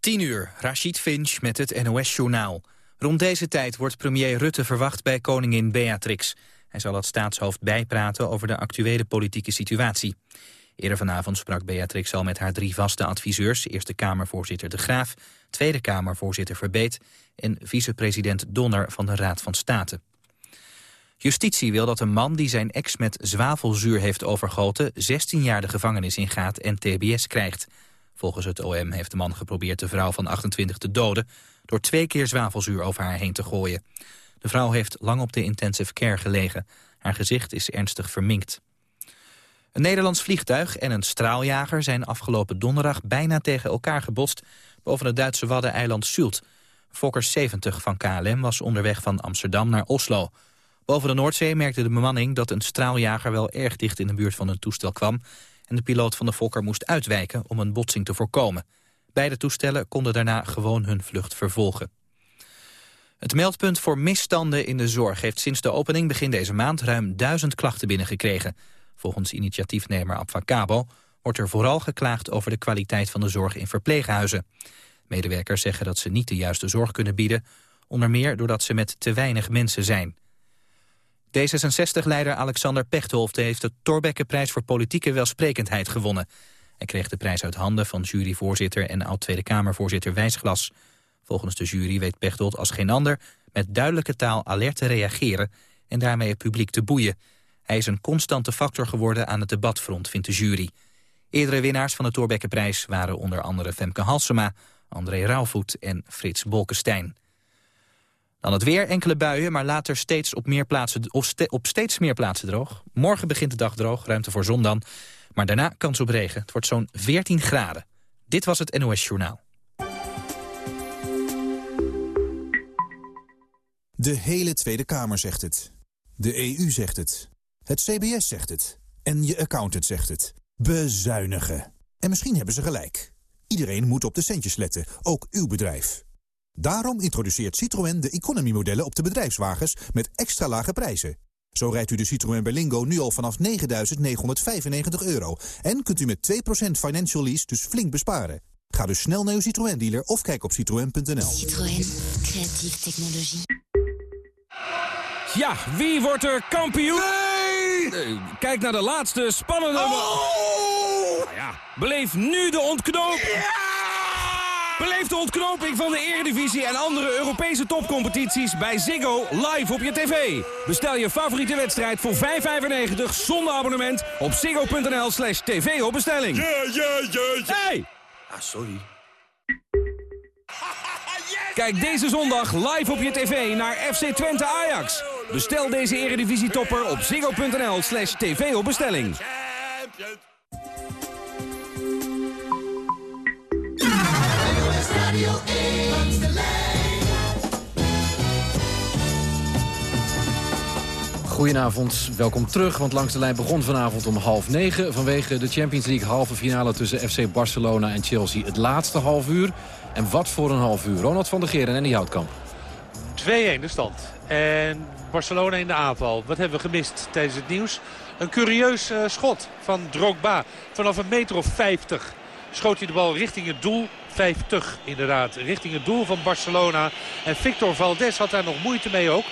10 uur, Rashid Finch met het NOS-journaal. Rond deze tijd wordt premier Rutte verwacht bij koningin Beatrix. Hij zal het staatshoofd bijpraten over de actuele politieke situatie. Eerder vanavond sprak Beatrix al met haar drie vaste adviseurs... Eerste Kamervoorzitter De Graaf, Tweede Kamervoorzitter Verbeet... en vicepresident Donner van de Raad van State. Justitie wil dat een man die zijn ex met zwavelzuur heeft overgoten... 16 jaar de gevangenis ingaat en tbs krijgt... Volgens het OM heeft de man geprobeerd de vrouw van 28 te doden... door twee keer zwavelzuur over haar heen te gooien. De vrouw heeft lang op de intensive care gelegen. Haar gezicht is ernstig verminkt. Een Nederlands vliegtuig en een straaljager zijn afgelopen donderdag bijna tegen elkaar gebotst boven het Duitse waddeneiland Sult. Fokker 70 van KLM was onderweg van Amsterdam naar Oslo. Boven de Noordzee merkte de bemanning dat een straaljager wel erg dicht in de buurt van het toestel kwam en de piloot van de Fokker moest uitwijken om een botsing te voorkomen. Beide toestellen konden daarna gewoon hun vlucht vervolgen. Het meldpunt voor misstanden in de zorg heeft sinds de opening begin deze maand ruim duizend klachten binnengekregen. Volgens initiatiefnemer Abfacabo wordt er vooral geklaagd over de kwaliteit van de zorg in verpleeghuizen. Medewerkers zeggen dat ze niet de juiste zorg kunnen bieden, onder meer doordat ze met te weinig mensen zijn. D66-leider Alexander Pechtold heeft de Torbekkenprijs voor politieke welsprekendheid gewonnen. Hij kreeg de prijs uit handen van juryvoorzitter en oud-Tweede Kamervoorzitter Wijsglas. Volgens de jury weet Pechtold als geen ander met duidelijke taal alert te reageren en daarmee het publiek te boeien. Hij is een constante factor geworden aan het debatfront, vindt de jury. Eerdere winnaars van de Torbekkenprijs waren onder andere Femke Halsema, André Rauwvoet en Frits Bolkestein. Dan het weer, enkele buien, maar later steeds op, meer plaatsen, op steeds meer plaatsen droog. Morgen begint de dag droog, ruimte voor zon dan. Maar daarna kans op regen. Het wordt zo'n 14 graden. Dit was het NOS Journaal. De hele Tweede Kamer zegt het. De EU zegt het. Het CBS zegt het. En je accountant zegt het. Bezuinigen. En misschien hebben ze gelijk. Iedereen moet op de centjes letten, ook uw bedrijf. Daarom introduceert Citroën de economy-modellen op de bedrijfswagens met extra lage prijzen. Zo rijdt u de Citroën Berlingo nu al vanaf 9.995 euro. En kunt u met 2% financial lease dus flink besparen. Ga dus snel naar uw Citroën-dealer of kijk op citroën.nl. Citroën. Creatieve technologie. Ja, wie wordt er kampioen? Nee! Kijk naar de laatste spannende... Oh! Nou ja, beleef nu de ontknoping. Ja! Beleef de ontknoping van de Eredivisie en andere Europese topcompetities bij Ziggo live op je tv. Bestel je favoriete wedstrijd voor 5,95 zonder abonnement op ziggo.nl slash tv op bestelling. Ja, ja, ja, ja. Hey! Ah, sorry. Kijk deze zondag live op je tv naar FC Twente Ajax. Bestel deze Eredivisie topper op ziggo.nl slash tv op bestelling. Champions. Goedenavond, welkom terug, want langs de lijn begon vanavond om half negen... vanwege de Champions League halve finale tussen FC Barcelona en Chelsea. Het laatste half uur. En wat voor een half uur. Ronald van der Geer en die Houtkamp. 2-1 de stand. En Barcelona in de aanval. Wat hebben we gemist tijdens het nieuws? Een curieus eh, schot van Drogba. Vanaf een meter of 50 schoot hij de bal richting het doel. 50 inderdaad, richting het doel van Barcelona. En Victor Valdes had daar nog moeite mee ook.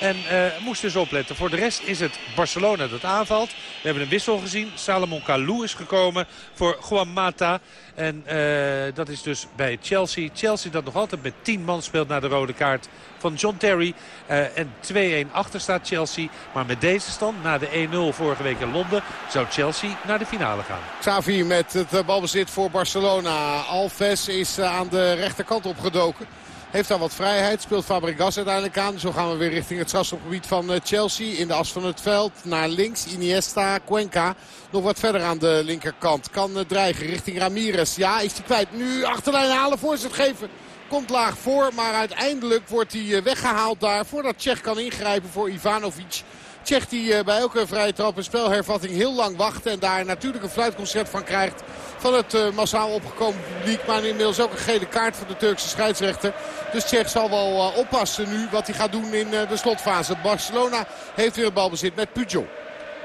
En uh, moest dus opletten. Voor de rest is het Barcelona dat aanvalt. We hebben een wissel gezien. Salomon Kalou is gekomen voor Juan Mata. En uh, dat is dus bij Chelsea. Chelsea dat nog altijd met 10 man speelt naar de rode kaart van John Terry. Uh, en 2-1 achter staat Chelsea. Maar met deze stand, na de 1-0 vorige week in Londen, zou Chelsea naar de finale gaan. Xavi met het balbezit voor Barcelona. Alves is aan de rechterkant opgedoken. Heeft daar wat vrijheid. Speelt Fabregas uiteindelijk aan. Zo gaan we weer richting het strafschopgebied van Chelsea. In de as van het veld. Naar links. Iniesta. Cuenca. Nog wat verder aan de linkerkant. Kan dreigen richting Ramirez. Ja, is hij kwijt. Nu achterlijn halen. Voorzet geven. Komt laag voor. Maar uiteindelijk wordt hij weggehaald daar. Voordat Tsjech kan ingrijpen voor Ivanovic. Tsjech die bij elke vrije trap een spelhervatting heel lang wacht. En daar natuurlijk een fluitconcert van krijgt van het uh, massaal opgekomen publiek. Maar inmiddels ook een gele kaart van de Turkse scheidsrechter. Dus Tsjech zal wel uh, oppassen nu wat hij gaat doen in de slotfase. Barcelona heeft weer het balbezit met Pujol.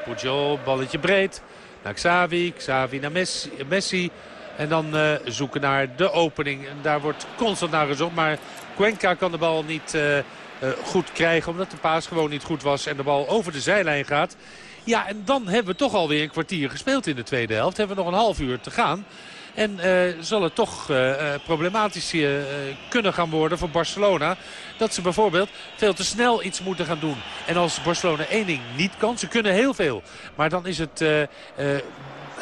Pujol, balletje breed naar Xavi. Xavi naar Messi. Messi. En dan zoeken naar de opening. En daar wordt constant naar gezocht. Maar Cuenca kan de bal niet goed krijgen. Omdat de paas gewoon niet goed was. En de bal over de zijlijn gaat. Ja, en dan hebben we toch alweer een kwartier gespeeld in de tweede helft. Hebben we nog een half uur te gaan. En uh, zal het toch uh, problematisch kunnen gaan worden voor Barcelona. Dat ze bijvoorbeeld veel te snel iets moeten gaan doen. En als Barcelona één ding niet kan, ze kunnen heel veel. Maar dan is het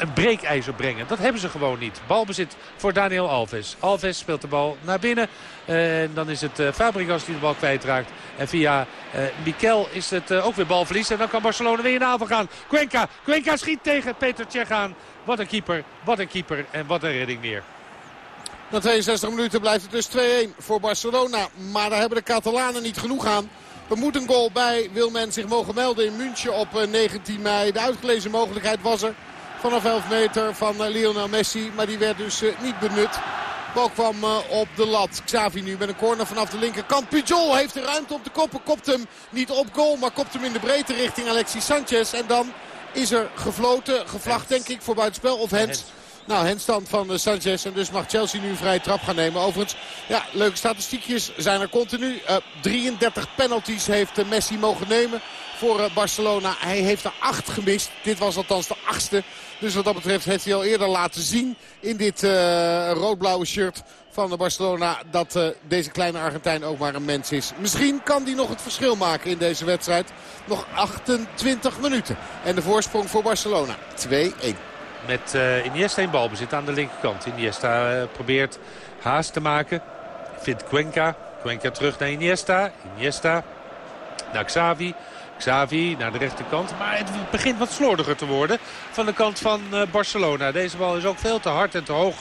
een breekijzer brengen. Dat hebben ze gewoon niet. Balbezit voor Daniel Alves. Alves speelt de bal naar binnen. En dan is het Fabregas die de bal kwijtraakt. En via Mikel is het ook weer balverlies. En dan kan Barcelona weer in aanval gaan. Cuenca. Cuenca schiet tegen Peter Cech aan. Wat een keeper, wat een keeper en wat een redding weer. Na 62 minuten blijft het dus 2-1 voor Barcelona. Maar daar hebben de Catalanen niet genoeg aan. Er moet een goal bij. Wil men zich mogen melden in München op 19 mei. De uitgelezen mogelijkheid was er. Vanaf 11 meter van Lionel Messi. Maar die werd dus niet benut. Bal kwam op de lat. Xavi nu met een corner vanaf de linkerkant. Pujol heeft de ruimte op de koppen. Kopt hem niet op goal, maar kopt hem in de breedte richting Alexis Sanchez. En dan is er gefloten, gevlacht denk ik voor buitenspel of Hens. Nou, handstand van Sanchez. En dus mag Chelsea nu een vrije trap gaan nemen. Overigens, ja, leuke statistiekjes zijn er continu. Uh, 33 penalties heeft Messi mogen nemen voor Barcelona. Hij heeft er 8 gemist. Dit was althans de achtste. Dus wat dat betreft heeft hij al eerder laten zien in dit uh, rood-blauwe shirt van Barcelona dat uh, deze kleine Argentijn ook maar een mens is. Misschien kan hij nog het verschil maken in deze wedstrijd. Nog 28 minuten. En de voorsprong voor Barcelona 2-1. Met uh, Iniesta in balbezit aan de linkerkant. Iniesta probeert haast te maken. Vindt Cuenca. Cuenca terug naar Iniesta. Iniesta naar Xavi. Xavi naar de rechterkant. Maar het begint wat slordiger te worden van de kant van uh, Barcelona. Deze bal is ook veel te hard en te hoog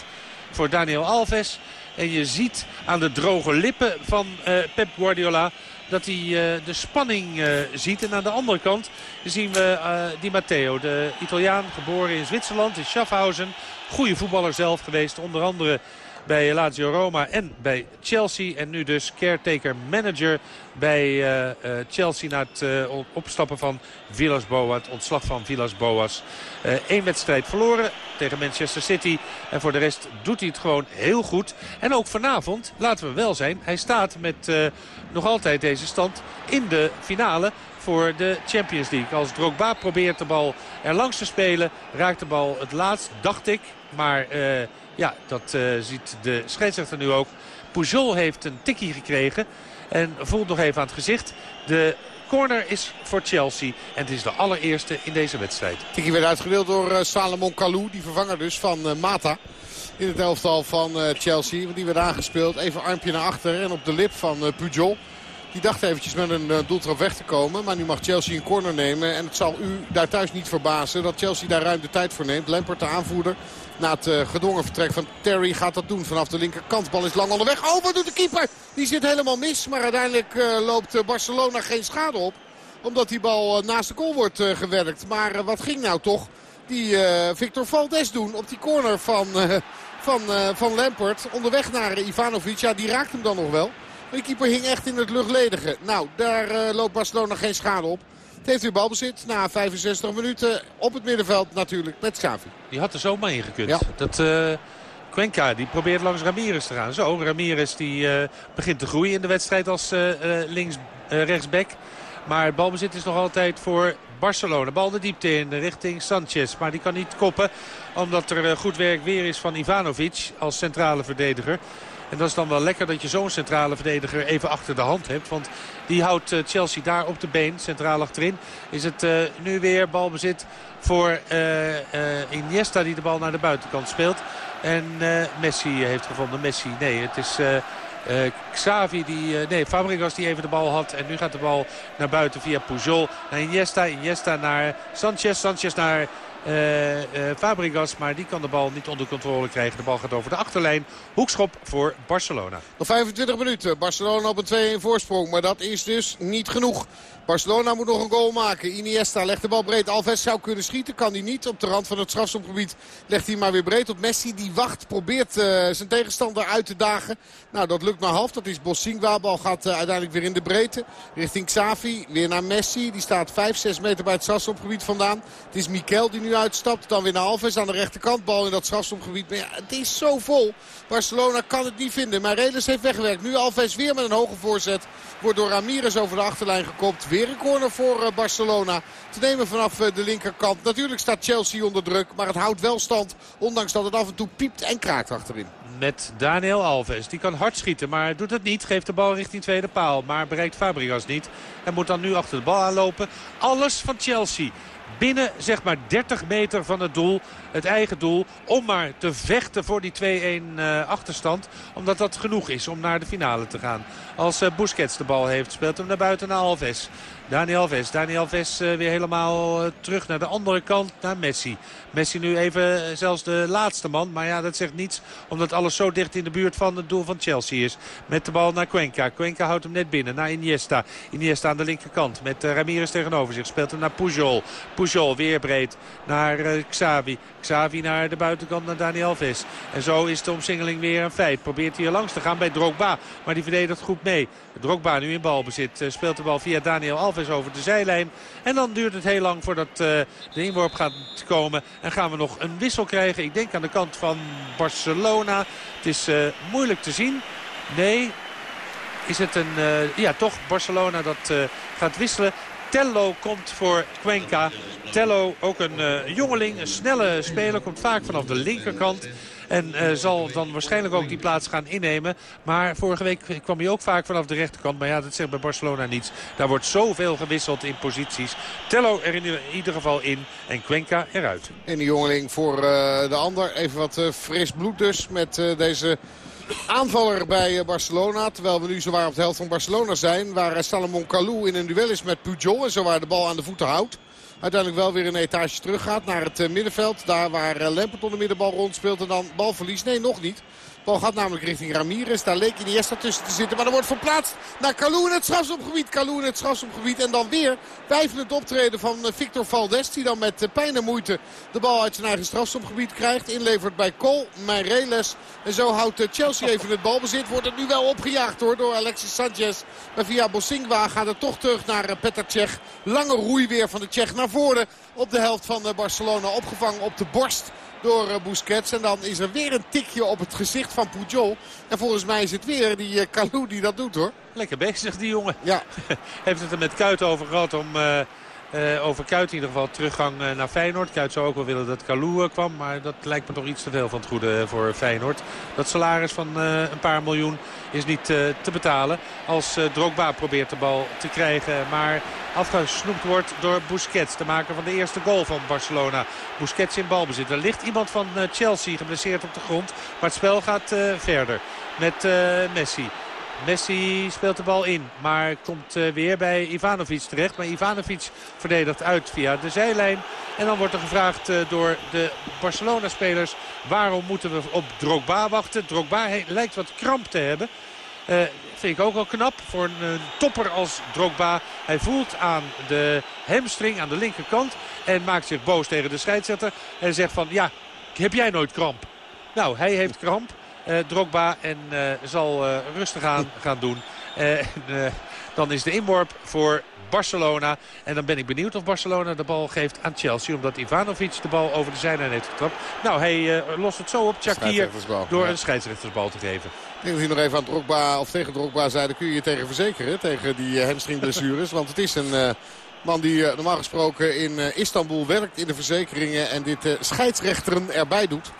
voor Daniel Alves. En je ziet aan de droge lippen van uh, Pep Guardiola dat hij uh, de spanning ziet. En aan de andere kant zien we Di Matteo, de Italiaan, geboren in Zwitserland, in Schaffhausen. Goede voetballer zelf geweest, onder andere bij Lazio Roma en bij Chelsea. En nu dus caretaker manager bij uh, uh, Chelsea na het uh, opstappen van Villas Boas. Het ontslag van Villas Boas. Eén wedstrijd verloren tegen Manchester City. En voor de rest doet hij het gewoon heel goed. En ook vanavond, laten we wel zijn, hij staat met nog altijd deze stand in de finale voor de Champions League. Als Drogba probeert de bal er langs te spelen, raakt de bal het laatst, dacht ik. Maar ja, dat uh, ziet de scheidsrechter nu ook. Pujol heeft een tikkie gekregen en voelt nog even aan het gezicht. De corner is voor Chelsea en het is de allereerste in deze wedstrijd. Tikkie werd uitgedeeld door uh, Salomon Kalou, die vervanger dus van Mata. In het elftal van Chelsea, want die werd aangespeeld. Even armpje naar achter en op de lip van Pujol. Die dacht eventjes met een uh, doeltrap weg te komen. Maar nu mag Chelsea een corner nemen. En het zal u daar thuis niet verbazen dat Chelsea daar ruim de tijd voor neemt. Lampert, de aanvoerder, na het uh, gedwongen vertrek van Terry gaat dat doen vanaf de linkerkant. Bal is lang onderweg. Oh, wat doet de keeper? Die zit helemaal mis. Maar uiteindelijk uh, loopt Barcelona geen schade op. Omdat die bal naast de goal wordt gewerkt. Maar wat ging nou toch die Victor Valdes doen op die corner van, van, van Lampert. Onderweg naar Ivanovic. Ja, die raakt hem dan nog wel. De keeper hing echt in het luchtledige. Nou, daar uh, loopt Barcelona geen schade op. Het heeft weer balbezit na 65 minuten op het middenveld natuurlijk met Xavi. Die had er zomaar in gekund. Ja. Dat, uh, Cuenca die probeert langs Ramirez te gaan. Zo, Ramirez die uh, begint te groeien in de wedstrijd als links, rechtsback. Maar het balbezit is nog altijd voor Barcelona. Bal de diepte in richting Sanchez. Maar die kan niet koppen. Omdat er goed werk weer is van Ivanovic als centrale verdediger. En dat is dan wel lekker dat je zo'n centrale verdediger even achter de hand hebt. Want die houdt Chelsea daar op de been. Centraal achterin is het uh, nu weer balbezit voor uh, Iniesta die de bal naar de buitenkant speelt. En Messi heeft gevonden. Messi, nee, het is... Xavi, die, nee, Fabregas die even de bal had. En nu gaat de bal naar buiten via Pujol. Naar Iniesta, Iniesta naar Sanchez. Sanchez naar uh, Fabregas. Maar die kan de bal niet onder controle krijgen. De bal gaat over de achterlijn. Hoekschop voor Barcelona. Nog 25 minuten. Barcelona op een 2-1 voorsprong. Maar dat is dus niet genoeg. Barcelona moet nog een goal maken. Iniesta legt de bal breed. Alves zou kunnen schieten. Kan hij niet. Op de rand van het strafschopgebied legt hij maar weer breed op Messi. Die wacht. Probeert uh, zijn tegenstander uit te dagen. Nou, dat lukt maar half. Dat is Bossingwa. Bal gaat uiteindelijk weer in de breedte. Richting Xavi. Weer naar Messi. Die staat 5, 6 meter bij het strafschopgebied vandaan. Het is Mikel die nu uitstapt. Dan weer naar Alves aan de rechterkant. Bal in dat strafstomgebied. Maar ja, het is zo vol. Barcelona kan het niet vinden. Maar Relis heeft weggewerkt. Nu Alves weer met een hoge voorzet. Wordt door Ramirez over de achterlijn gekopt. Weer een corner voor eh, Barcelona. Te nemen vanaf eh, de linkerkant. Natuurlijk staat Chelsea onder druk. Maar het houdt wel stand. Ondanks dat het af en toe piept en kraakt achterin met Daniel Alves. Die kan hard schieten, maar doet het niet. Geeft de bal richting tweede paal, maar bereikt Fabregas niet. En moet dan nu achter de bal aanlopen. Alles van Chelsea. Binnen zeg maar 30 meter van het doel, het eigen doel. Om maar te vechten voor die 2-1 uh, achterstand. Omdat dat genoeg is om naar de finale te gaan. Als uh, Busquets de bal heeft, speelt hem naar buiten naar Alves. Daniel Alves. Daniel Alves uh, weer helemaal uh, terug naar de andere kant, naar Messi. Messi nu even uh, zelfs de laatste man. Maar ja, dat zegt niets. Omdat alles zo dicht in de buurt van het doel van Chelsea is. Met de bal naar Cuenca. Cuenca houdt hem net binnen. Naar Iniesta. Iniesta aan de linkerkant. Met Ramirez tegenover zich. Speelt hem naar Pujol. Pujol weer breed naar Xavi. Xavi naar de buitenkant naar Daniel Alves. En zo is de omsingeling weer een feit. Probeert hij er langs te gaan bij Drogba. Maar die verdedigt goed mee. Drogba nu in balbezit. Speelt de bal via Daniel Alves over de zijlijn. En dan duurt het heel lang voordat uh, de inworp gaat komen. En gaan we nog een wissel krijgen. Ik denk aan de kant van Barcelona. Het is uh, moeilijk te zien. Nee, is het een... Ja, toch Barcelona dat gaat wisselen. Tello komt voor Cuenca. Tello, ook een uh, jongeling, een snelle speler, komt vaak vanaf de linkerkant. En uh, zal dan waarschijnlijk ook die plaats gaan innemen. Maar vorige week kwam hij ook vaak vanaf de rechterkant. Maar ja, dat zegt bij Barcelona niets. Daar wordt zoveel gewisseld in posities. Tello er in ieder geval in en Cuenca eruit. En de jongeling voor uh, de ander. Even wat fris bloed dus met deze aanvaller bij Barcelona. Terwijl we nu zowaar op de helft van Barcelona zijn. Waar Salomon Kalou in een duel is met Pujol. En zowaar de bal aan de voeten houdt. Uiteindelijk wel weer een etage teruggaat naar het middenveld. Daar waar Lemperton de middenbal rondspeelt en dan balverlies. Nee, nog niet. Bal gaat namelijk richting Ramirez. Daar leek Iniesta tussen te zitten. Maar er wordt verplaatst naar Kalou in het strafschopgebied. Kalou in het strafschopgebied. En dan weer twijfelend optreden van Victor Valdes. Die dan met pijn en moeite de bal uit zijn eigen strafschopgebied krijgt. Inlevert bij Col, Meireles. En zo houdt Chelsea even het balbezit. Wordt het nu wel opgejaagd hoor door Alexis Sanchez. Maar via Bosingwa gaat het toch terug naar Petr Cech. Lange roei weer van de Tsjech naar voren. Op de helft van Barcelona opgevangen op de borst door Busquets. En dan is er weer een tikje op het gezicht van Pujol. En volgens mij is het weer die Kalou die dat doet hoor. Lekker bezig die jongen. Ja. Heeft het er met Kuit over gehad om... Uh... Uh, over Kuit in ieder geval teruggang uh, naar Feyenoord. Kuit zou ook wel willen dat Kalou uh, kwam. Maar dat lijkt me toch iets te veel van het goede voor Feyenoord. Dat salaris van een paar miljoen is niet te betalen. Als Drogba probeert de bal te krijgen. Maar afgesnoept wordt door Busquets. De maker van de eerste goal van Barcelona. Busquets in balbezit. Er ligt iemand van Chelsea geblesseerd op de grond. Maar het spel gaat verder met Messi. Messi speelt de bal in, maar komt uh, weer bij Ivanovic terecht. Maar Ivanovic verdedigt uit via de zijlijn. En dan wordt er gevraagd uh, door de Barcelona-spelers... waarom moeten we op Drogba wachten? Drogba lijkt wat kramp te hebben. Uh, vind ik ook wel knap voor een, een topper als Drogba. Hij voelt aan de hamstring aan de linkerkant. En maakt zich boos tegen de scheidsrechter. En zegt van, ja, heb jij nooit kramp? Nou, hij heeft kramp. Uh, Drogba en uh, zal uh, rustig aan gaan doen. dan is de inworp voor Barcelona. En dan ben ik benieuwd of Barcelona de bal geeft aan Chelsea. Omdat Ivanovic de bal over de zijlijn heeft getrapt. Nou, hij lost het zo op Chakir door een scheidsrechtersbal te geven. Ik denk dat hij nog even aan Drogba, of tegen Drogba zei, daar kun je je tegen verzekeren. Tegen die hamstringblessures. Want het is een man die normaal gesproken in Istanbul werkt in de verzekeringen. En dit scheidsrechteren erbij doet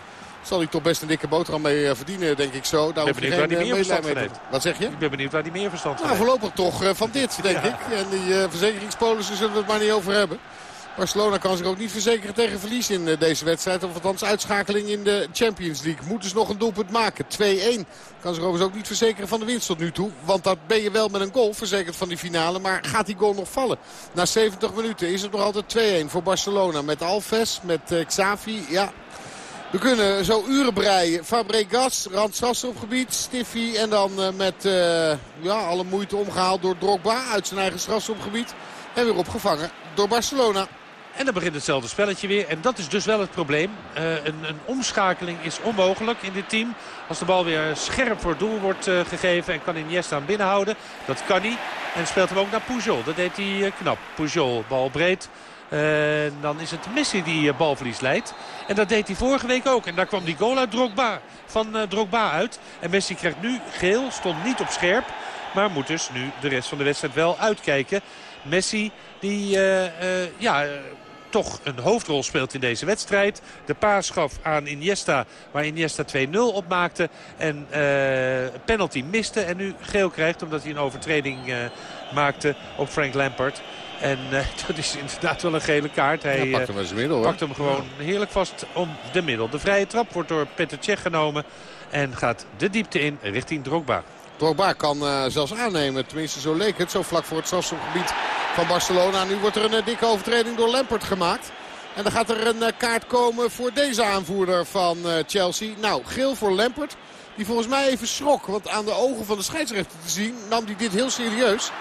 zal hij toch best een dikke boterham mee eh, verdienen, denk ik zo. Daar ik ben benieuwd waar hij meer verstand van heeft. Wat zeg je? Ik ben benieuwd waar hij meer verstand van nou, voorlopig toch uh, van dit, denk ja. ik. En die uh, verzekeringspolissen zullen we het maar niet over hebben. Barcelona kan zich ook niet verzekeren tegen verlies in deze wedstrijd. Of althans uitschakeling in de Champions League. Moeten ze nog een doelpunt maken. 2-1. Kan zich overigens ook niet verzekeren van de winst tot nu toe. Want dat ben je wel met een goal verzekerd van die finale. Maar gaat die goal nog vallen? Na 70 minuten is het nog altijd 2-1 voor Barcelona. Met Alves, met Xavi. Ja, we kunnen zo uren breien. Fabregas, randstrafschopgebied, Stiffy en dan uh, met uh, ja, alle moeite omgehaald door Drogba uit zijn eigen strafschopgebied. En weer opgevangen door Barcelona. En dan begint hetzelfde spelletje weer. En dat is dus wel het probleem. Uh, een, een, omschakeling is onmogelijk in dit team. Als de bal weer scherp voor doel wordt gegeven en kan Iniesta binnenhouden. Dat kan hij. En speelt hem ook naar Pujol. Dat deed hij knap. Pujol, bal breed dan is het Messi die uh, balverlies leidt. En dat deed hij vorige week ook. En daar kwam die goal uit Drogba, van uh, Drogba uit. En Messi krijgt nu geel, stond niet op scherp. Maar moet dus nu de rest van de wedstrijd wel uitkijken. Messi die uh, ja, toch een hoofdrol speelt in deze wedstrijd. De paas gaf aan Iniesta, waar Iniesta 2-0 opmaakte. En penalty miste en nu geel krijgt omdat hij een overtreding maakte op Frank Lampard. En uh, dat is inderdaad wel een gele kaart. Hij ja, pakt hem, uh, middel, pakt hem gewoon ja. heerlijk vast om de middel. De vrije trap wordt door Petr Cech genomen. En gaat de diepte in richting Drogba. Drogba kan uh, zelfs aannemen. Tenminste, zo leek het. Zo vlak voor het strafschopgebied van Barcelona. Nu wordt er een dikke overtreding door Lampert gemaakt. En dan gaat er een kaart komen voor deze aanvoerder van Chelsea. Nou, geel voor Lampert. Die volgens mij even schrok. Want aan de ogen van de scheidsrechter te zien nam hij dit heel serieus.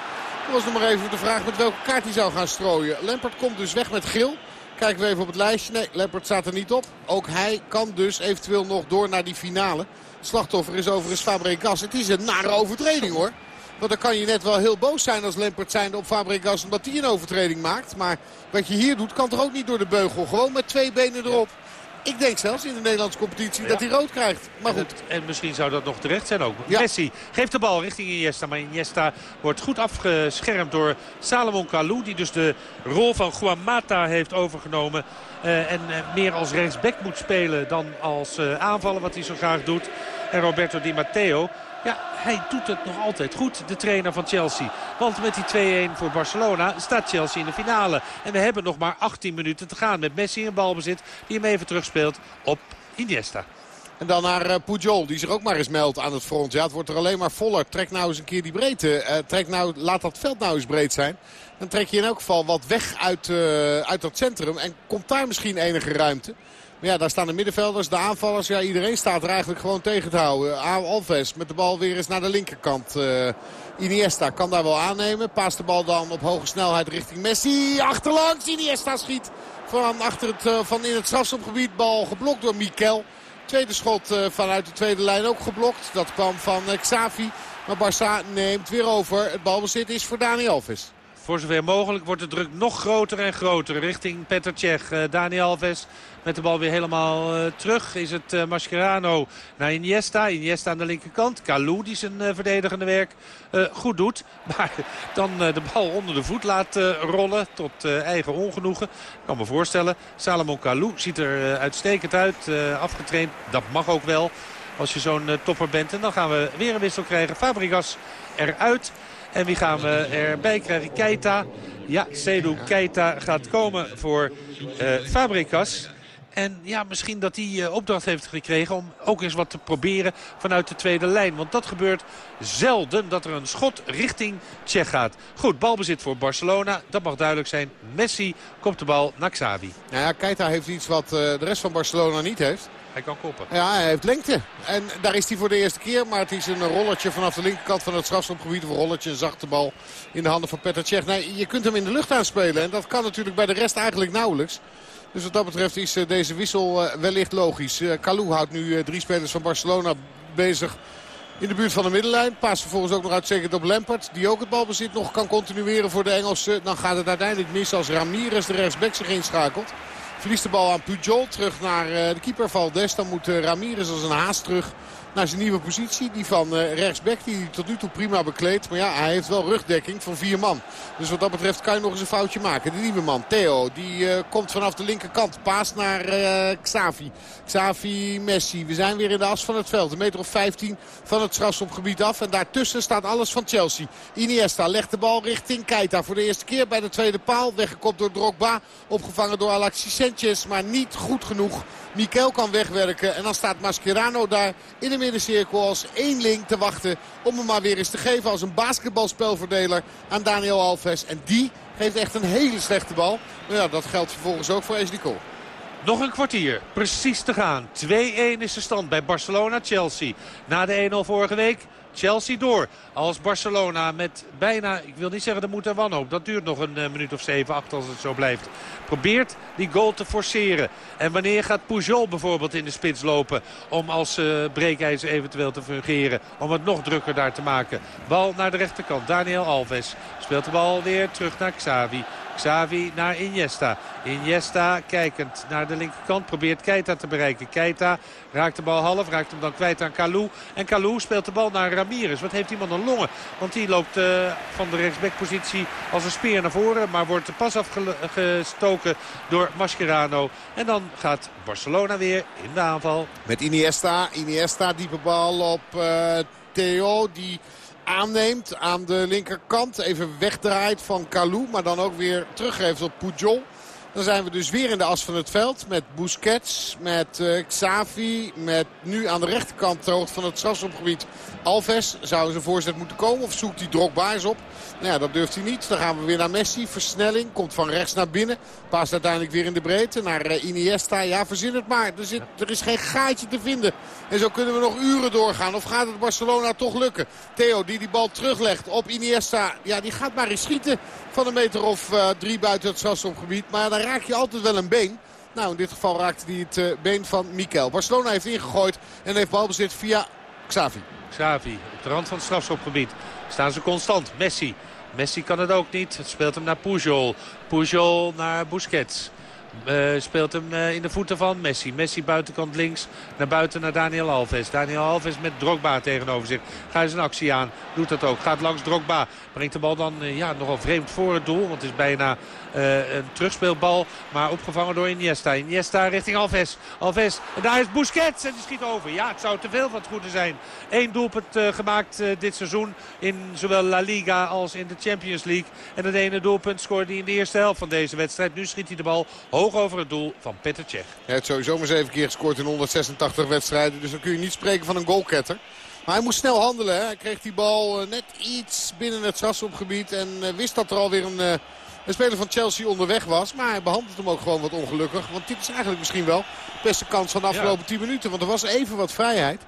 Was nog maar even de vraag met welke kaart hij zou gaan strooien. Lampert komt dus weg met geel. Kijken we even op het lijstje. Nee, Lampert staat er niet op. Ook hij kan dus eventueel nog door naar die finale. Slachtoffer is overigens Fabregas. Het is een nare overtreding hoor. Want dan kan je net wel heel boos zijn als Lampert zijnde op Fabregas omdat hij een overtreding maakt. Maar wat je hier doet kan toch ook niet door de beugel. Gewoon met twee benen erop. Ik denk zelfs in de Nederlandse competitie dat hij rood krijgt. Maar goed. En, en, misschien zou dat nog terecht zijn ook. Ja. Messi geeft de bal richting Iniesta. Maar Iniesta wordt goed afgeschermd door Salomon Kalou. Die dus de rol van Juan Mata heeft overgenomen. Uh, en uh, meer als rechtsback moet spelen dan als uh, aanvallen. Wat hij zo graag doet. En Roberto Di Matteo. Ja, hij doet het nog altijd goed, de trainer van Chelsea. Want met die 2-1 voor Barcelona staat Chelsea in de finale. En we hebben nog maar 18 minuten te gaan met Messi in balbezit. Die hem even terugspeelt op Iniesta. En dan naar uh, Pujol, die zich ook maar eens meldt aan het front. Ja, het wordt er alleen maar voller. Trek nou eens een keer die breedte. Uh, trek nou, laat dat veld nou eens breed zijn. Dan trek je in elk geval wat weg uit, uh, uit dat centrum. En komt daar misschien enige ruimte. Maar ja, daar staan de middenvelders, de aanvallers. Ja, iedereen staat er eigenlijk gewoon tegen te houden. Alves met de bal weer eens naar de linkerkant. Uh, Iniesta kan daar wel aannemen. Paast de bal dan op hoge snelheid richting Messi. Achterlangs. Iniesta schiet van, achter het, uh, van in het strafschopgebied. Bal geblokt door Mikel. Tweede schot vanuit de tweede lijn ook geblokt. Dat kwam van Xavi. Maar Barça neemt weer over. Het balbezit is voor Dani Alves. Voor zover mogelijk wordt de druk nog groter en groter richting Petr Cech. Uh, Dani Alves met de bal weer helemaal uh, terug. Is het uh, Mascherano naar Iniesta. Iniesta aan de linkerkant. Kalou die zijn verdedigende werk goed doet. Maar dan de bal onder de voet laat rollen. Tot eigen ongenoegen. Ik kan me voorstellen. Salomon Kalou ziet er uitstekend uit. afgetraind. Dat mag ook wel. Als je zo'n topper bent. En dan gaan we weer een wissel krijgen. Fabregas eruit. En wie gaan we erbij krijgen? Keita. Ja, Seydou Keita gaat komen voor uh, Fabricas. En ja, misschien dat hij uh, opdracht heeft gekregen om ook eens wat te proberen vanuit de tweede lijn. Want dat gebeurt zelden dat er een schot richting Tsjech gaat. Goed, balbezit voor Barcelona. Dat mag duidelijk zijn. Messi komt de bal naar Xavi. Nou ja, Keita heeft iets wat uh, de rest van Barcelona niet heeft. Hij kan koppen. Ja, hij heeft lengte. En daar is hij voor de eerste keer. Maar het is een rolletje vanaf de linkerkant van het strafschopgebied. Een rolletje, een zachte bal in de handen van Petr Cech. Nee, je kunt hem in de lucht aanspelen. En dat kan natuurlijk bij de rest eigenlijk nauwelijks. Dus wat dat betreft is deze wissel wellicht logisch. Kalou houdt nu drie spelers van Barcelona bezig in de buurt van de middenlijn. Paas vervolgens ook nog uitstekend op Lampert. Die ook het balbezit nog kan continueren voor de Engelsen. Dan gaat het uiteindelijk mis als Ramirez de rechtsback zich inschakelt. Verliest de bal aan Pujol. Terug naar de keeper Valdes. Dan moet Ramirez als een haast terug naar zijn nieuwe positie. Die van uh, rechtsback die hij tot nu toe prima bekleedt. Maar ja, hij heeft wel rugdekking van vier man. Dus wat dat betreft kan je nog eens een foutje maken. De nieuwe man, Theo, die uh, komt vanaf de linkerkant. Paas naar uh, Xavi. Xavi, Messi. We zijn weer in de as van het veld. Een meter of 15 van het strafschopgebied af. En daartussen staat alles van Chelsea. Iniesta legt de bal richting Keita. Voor de eerste keer bij de tweede paal. Weggekopt door Drogba. Opgevangen door Alexis Sanchez. Maar niet goed genoeg. Mikel kan wegwerken. En dan staat Mascherano daar in de middencirkel als eenling te wachten. Om hem maar weer eens te geven als een basketbalspelverdeler aan Daniel Alves. En die geeft echt een hele slechte bal. Maar ja, dat geldt vervolgens ook voor Ashley Cole. Nog een kwartier, precies te gaan. 2-1 is de stand bij Barcelona-Chelsea. Na de 1-0 vorige week Chelsea door. Als Barcelona met bijna, ik wil niet zeggen de moed en wanhoop. Dat duurt nog een uh, minuut of 7, 8 als het zo blijft. Probeert die goal te forceren. En wanneer gaat Pujol bijvoorbeeld in de spits lopen. Om als uh, breekijzer eventueel te fungeren. Om het nog drukker daar te maken. Bal naar de rechterkant. Daniel Alves speelt de bal weer terug naar Xavi. Xavi naar Iniesta. Iniesta kijkend naar de linkerkant. Probeert Keita te bereiken. Keita raakt de bal half. Raakt hem dan kwijt aan Kalou. En Kalou speelt de bal naar Ramirez. Wat heeft die man een longen? Want die loopt uh, van de rechtsbackpositie als een speer naar voren. Maar wordt de pas afgestoken door Mascherano. En dan gaat Barcelona weer in de aanval. Met Iniesta. Iniesta diepe bal op uh, Theo. Die aanneemt aan de linkerkant. Even wegdraait van Kalou. Maar dan ook weer teruggeeft op Pujol. Dan zijn we dus weer in de as van het veld. Met Busquets, met uh, Xavi. Met nu aan de rechterkant ter hoogte van het strafschopgebied Alves. Zou zijn voorzet moeten komen of zoekt hij Drogba eens op? Nou ja, dat durft hij niet. Dan gaan we weer naar Messi. Versnelling. Komt van rechts naar binnen. Paast uiteindelijk weer in de breedte naar uh, Iniesta. Ja, verzin het maar. Er, zit, er is geen gaatje te vinden. En zo kunnen we nog uren doorgaan. Of gaat het Barcelona toch lukken? Theo die die bal teruglegt op Iniesta. Ja, die gaat maar eens schieten van een meter of uh, drie buiten het strafschopgebied. Maar dan raak je altijd wel een been. Nou, in dit geval raakte hij het uh, been van Mikel. Barcelona heeft ingegooid en heeft balbezit via Xavi. Xavi op de rand van het strafschopgebied. Staan ze constant. Messi. Messi kan het ook niet. Het speelt hem naar Pujol. Pujol naar Busquets. Uh, speelt hem uh, in de voeten van Messi. Messi buitenkant links naar buiten naar Daniel Alves. Daniel Alves met Drogba tegenover zich. Gaat zijn actie aan. Doet dat ook. Gaat langs Drogba. Brengt de bal dan uh, ja, nogal vreemd voor het doel. Want het is bijna een terugspeelbal. Maar opgevangen door Iniesta. Iniesta richting Alves. Alves. En daar is Busquets. En die schiet over. Ja, het zou te veel van het goede zijn. Eén doelpunt gemaakt dit seizoen. In zowel La Liga als in de Champions League. En het ene doelpunt scoorde hij in de eerste helft van deze wedstrijd. Nu schiet hij de bal hoog over het doel van Petr Cech. Hij heeft sowieso maar zeven keer gescoord in 186 wedstrijden. Dus dan kun je niet spreken van een goalketter. Maar hij moest snel handelen. Hè. Hij kreeg die bal net iets binnen het strafschopgebied. En wist dat er alweer een, een speler van Chelsea onderweg was. Maar hij behandelt hem ook gewoon wat ongelukkig. Want dit is eigenlijk misschien wel de beste kans van de afgelopen ja. 10 minuten. Want er was even wat vrijheid.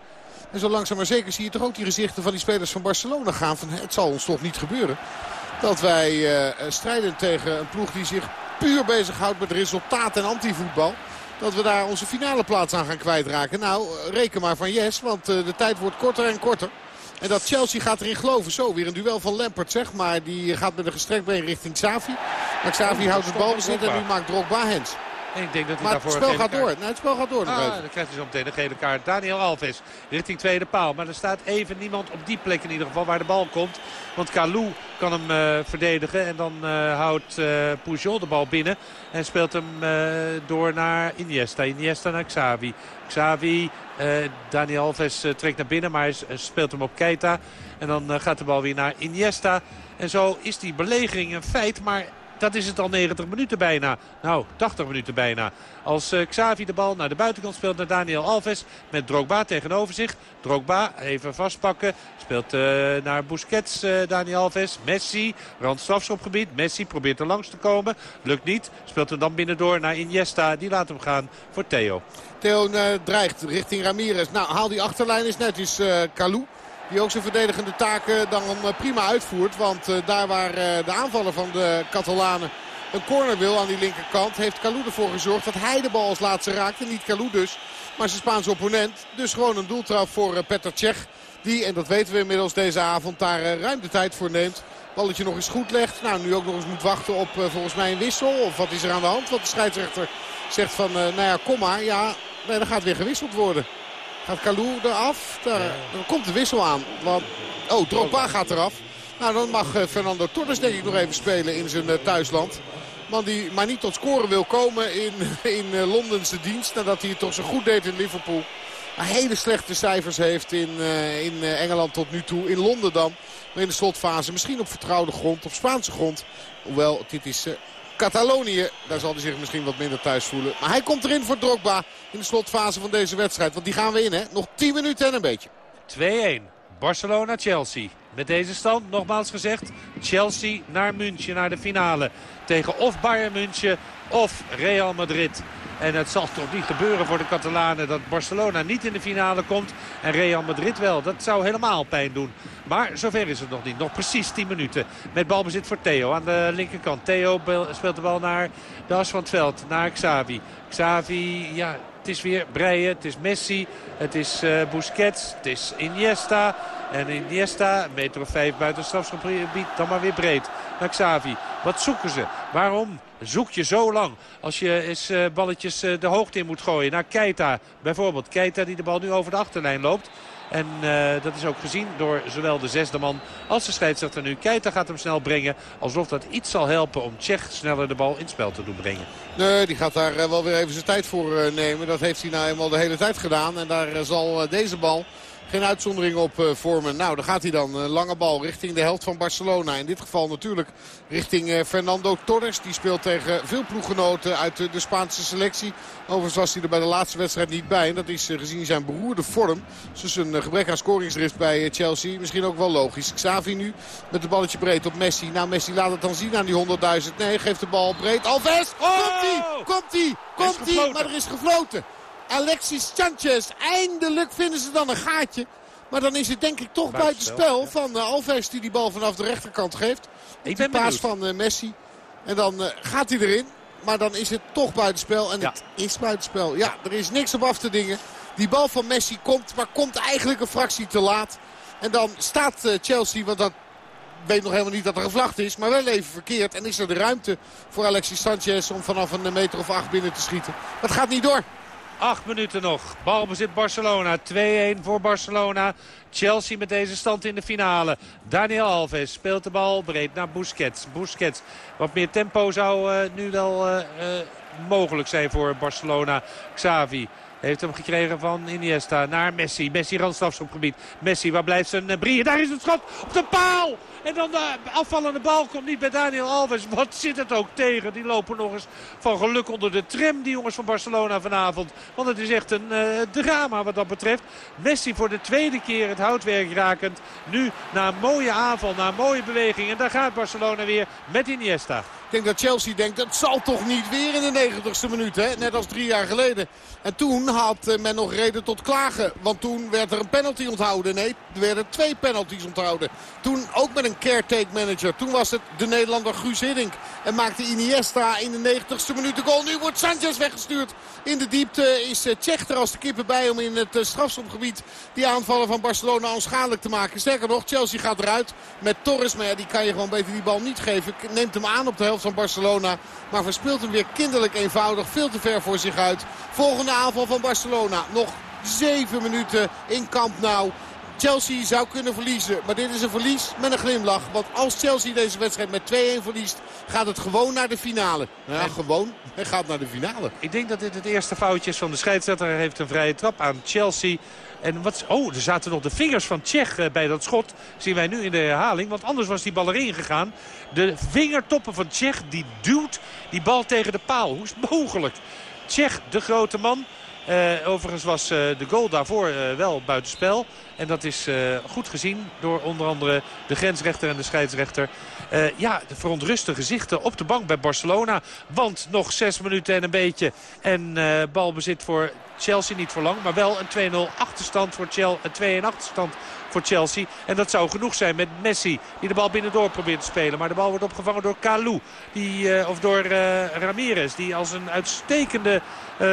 En zo langzaam maar zeker zie je toch ook die gezichten van die spelers van Barcelona gaan. Van het zal ons toch niet gebeuren. Dat wij uh, strijden tegen een ploeg die zich puur bezighoudt met resultaat en antivoetbal. Dat we daar onze finale plaats aan gaan kwijtraken. Nou, reken maar van yes, want uh, de tijd wordt korter en korter. En dat Chelsea gaat erin geloven. Zo, weer een duel van Lampert zeg. Maar die gaat met een gestrekt been richting Xavi. Maar Xavi houdt het balbezit en nu maakt Drogba hands. En ik denk dat hij maar daarvoor het spel gaat door. Nee, het spel gaat door. Ah, dan krijgt hij zo meteen de gele kaart. Daniel Alves richting tweede paal. Maar er staat even niemand op die plek in ieder geval waar de bal komt. Want Kalou kan hem uh, verdedigen. En dan uh, houdt uh, Pujol de bal binnen. En speelt hem door naar Iniesta. Iniesta naar Xavi. Xavi, Daniel Alves trekt naar binnen. Maar hij speelt hem op Keita. En dan gaat de bal weer naar Iniesta. En zo is die belegering een feit. Maar dat is het al 90 minuten bijna. Nou, 80 minuten bijna. Als uh, Xavi de bal naar de buitenkant speelt naar Daniel Alves. Met Drogba tegenover zich. Drogba even vastpakken. Speelt uh, naar Busquets, uh, Daniel Alves. Messi, randstrafschopgebied. Messi probeert er langs te komen. Lukt niet. Speelt hem dan binnendoor naar Iniesta. Die laat hem gaan voor Theo. Theo dreigt richting Ramirez. Nou, haal die achterlijn is net. Is Kalou. Die ook zijn verdedigende taken dan prima uitvoert. Want uh, daar waar uh, de aanvaller van de Catalanen een corner wil aan die linkerkant... heeft Kalou ervoor gezorgd dat hij de bal als laatste raakte. Niet Kalou dus, maar zijn Spaanse opponent. Dus gewoon een doeltrap voor Petr Cech. Die, en dat weten we inmiddels deze avond, daar ruim de tijd voor neemt. Balletje nog eens goed legt. Nou, nu ook nog eens moet wachten op volgens mij een wissel. Of wat is er aan de hand? Want de scheidsrechter zegt van, nou ja, kom maar. Ja, nee, gaat weer gewisseld worden. Gaat Kalou eraf? Daar, Dan komt de wissel aan. Want, oh, Drogba gaat eraf. Nou, dan mag Fernando Torres denk ik nog even spelen in zijn thuisland. Man die maar niet tot scoren wil komen in, in Londense dienst. Nadat hij het toch zo goed deed in Liverpool. Maar hele slechte cijfers heeft in, in Engeland tot nu toe. In Londen dan. Maar in de slotfase misschien op vertrouwde grond. Op Spaanse grond. Hoewel, dit is Catalonië. Daar zal hij zich misschien wat minder thuis voelen. Maar hij komt erin voor Drogba in de slotfase van deze wedstrijd. Want die gaan we in, hè? Nog 10 minuten en een beetje. 2-1. Barcelona-Chelsea. Met deze stand, nogmaals gezegd, Chelsea naar München, naar de finale. Tegen of Bayern München of Real Madrid. En het zal toch niet gebeuren voor de Catalanen dat Barcelona niet in de finale komt. En Real Madrid wel. Dat zou helemaal pijn doen. Maar zover is het nog niet. Nog precies 10 minuten. Met balbezit voor Theo aan de linkerkant. Theo speelt de bal naar de as van het veld. Naar Xavi. Xavi, ja, het is weer Breien. Het is Messi. Het is uh, Busquets. Het is Iniesta. En Iniesta, of vijf buiten het strafschopgebied. Dan maar weer breed naar Xavi. Wat zoeken ze? Waarom zoek je zo lang? Als je eens uh, balletjes uh, de hoogte in moet gooien. Naar Keita bijvoorbeeld. Keita die de bal nu over de achterlijn loopt. En uh, dat is ook gezien door zowel de zesde man als de scheidsrechter nu. Keita gaat hem snel brengen. Alsof dat iets zal helpen om Tsjech sneller de bal in het spel te doen brengen. Nee, die gaat daar wel weer even zijn tijd voor nemen. Dat heeft hij nou eenmaal de hele tijd gedaan. En daar zal deze bal geen uitzondering op uh, vormen. Nou, dan gaat hij dan. Een lange bal richting de helft van Barcelona. In dit geval natuurlijk richting uh, Fernando Torres. Die speelt tegen veel ploeggenoten uit de Spaanse selectie. Overigens was hij er bij de laatste wedstrijd niet bij. En dat is gezien zijn beroerde vorm. Dus een gebrek aan scoringsdrift bij Chelsea. Misschien ook wel logisch. Xavi nu met het balletje breed op Messi. Nou, Messi laat het dan zien aan die 100.000. Nee, geeft de bal breed. Alves! Oh! Komt-ie! Komt-ie! Komt-ie! Maar er is gefloten. Alexis Sanchez. Eindelijk vinden ze dan een gaatje. Maar dan is het denk ik toch buitenspel van uh, Alves die die bal vanaf de rechterkant geeft. Ik de paas van uh, Messi. En dan uh, gaat hij erin. Maar dan is het toch buitenspel. En Ja. het is buitenspel. Ja, er is niks op af te dingen. Die bal van Messi komt, maar komt eigenlijk een fractie te laat. En dan staat eh, Chelsea, want dat weet nog helemaal niet dat er gevlacht is. Maar wel even verkeerd. En is er de ruimte voor Alexis Sanchez om vanaf een meter of acht binnen te schieten. Het gaat niet door. Acht minuten nog. Balbezit Barcelona. 2-1 voor Barcelona. Chelsea met deze stand in de finale. Daniel Alves speelt de bal breed naar Busquets. Busquets. Wat meer tempo zou eh, nu wel eh, eh, mogelijk zijn voor Barcelona. Xavi. Heeft hem gekregen van Iniesta naar Messi. Messi randstrafschopgebied. Messi, waar blijft zijn uh, Brieën? Daar is het schot op de paal! En dan de afvallende bal komt niet bij Daniel Alves. Wat zit het ook tegen? Die lopen nog eens van geluk onder de tram, die jongens van Barcelona vanavond. Want het is echt een eh, drama wat dat betreft. Messi voor de tweede keer het houtwerk rakend. Nu na een mooie aanval, na een mooie beweging. En daar gaat Barcelona weer met Iniesta. Denk dat Chelsea denkt, het zal toch niet weer in de 90ste minuut. Hè? Net als drie jaar geleden. En toen had eh, men nog reden tot klagen. Want toen werd er een penalty onthouden. Nee, er werden twee penalties onthouden. Toen ook met een caretake manager. Toen was het de Nederlander Guus Hiddink. En maakte Iniesta in de 90ste minuut de goal. Nu wordt Sanchez weggestuurd. In de diepte is eh, Tsjech er als de kippen bij om in het eh, strafschopgebied die aanvallen van Barcelona onschadelijk te maken. Sterker nog, Chelsea gaat eruit met Torres. Maar die kan je gewoon beter die bal niet geven. Neemt hem aan op de helft van Barcelona. Maar verspeelt hem weer kinderlijk eenvoudig. Veel te ver voor zich uit. Volgende aanval van Barcelona. Nog zeven minuten in Camp Nou. Chelsea zou kunnen verliezen. Maar dit is een verlies met een glimlach. Want als Chelsea deze wedstrijd met 2-1 verliest... gaat het gewoon naar de finale. Ja, gewoon. Hij gaat naar de finale. Ik denk dat dit het eerste foutje is van de scheidsrechter. Hij heeft een vrije trap aan Chelsea. En wat, oh, er zaten nog de vingers van Tsjech eh, bij dat schot. Zien wij nu in de herhaling. Want anders was die bal erin gegaan. De vingertoppen van Tsjech die duwt die bal tegen de paal. Hoe is het mogelijk? Tsjech, de grote man. Eh, overigens was eh, de goal daarvoor eh, wel buitenspel. En dat is goed gezien door onder andere de grensrechter en de scheidsrechter. Eh, ja, de verontruste gezichten op de bank bij Barcelona. Want nog zes minuten en een beetje. En eh, balbezit voor Chelsea niet voor lang. Maar wel een 2-0 achterstand voor Chelsea. Een 2-1 achterstand voor Chelsea. En dat zou genoeg zijn met Messi. Die de bal binnendoor probeert te spelen. Maar de bal wordt opgevangen door Kalou. Die, eh, of door Ramirez. Die als een uitstekende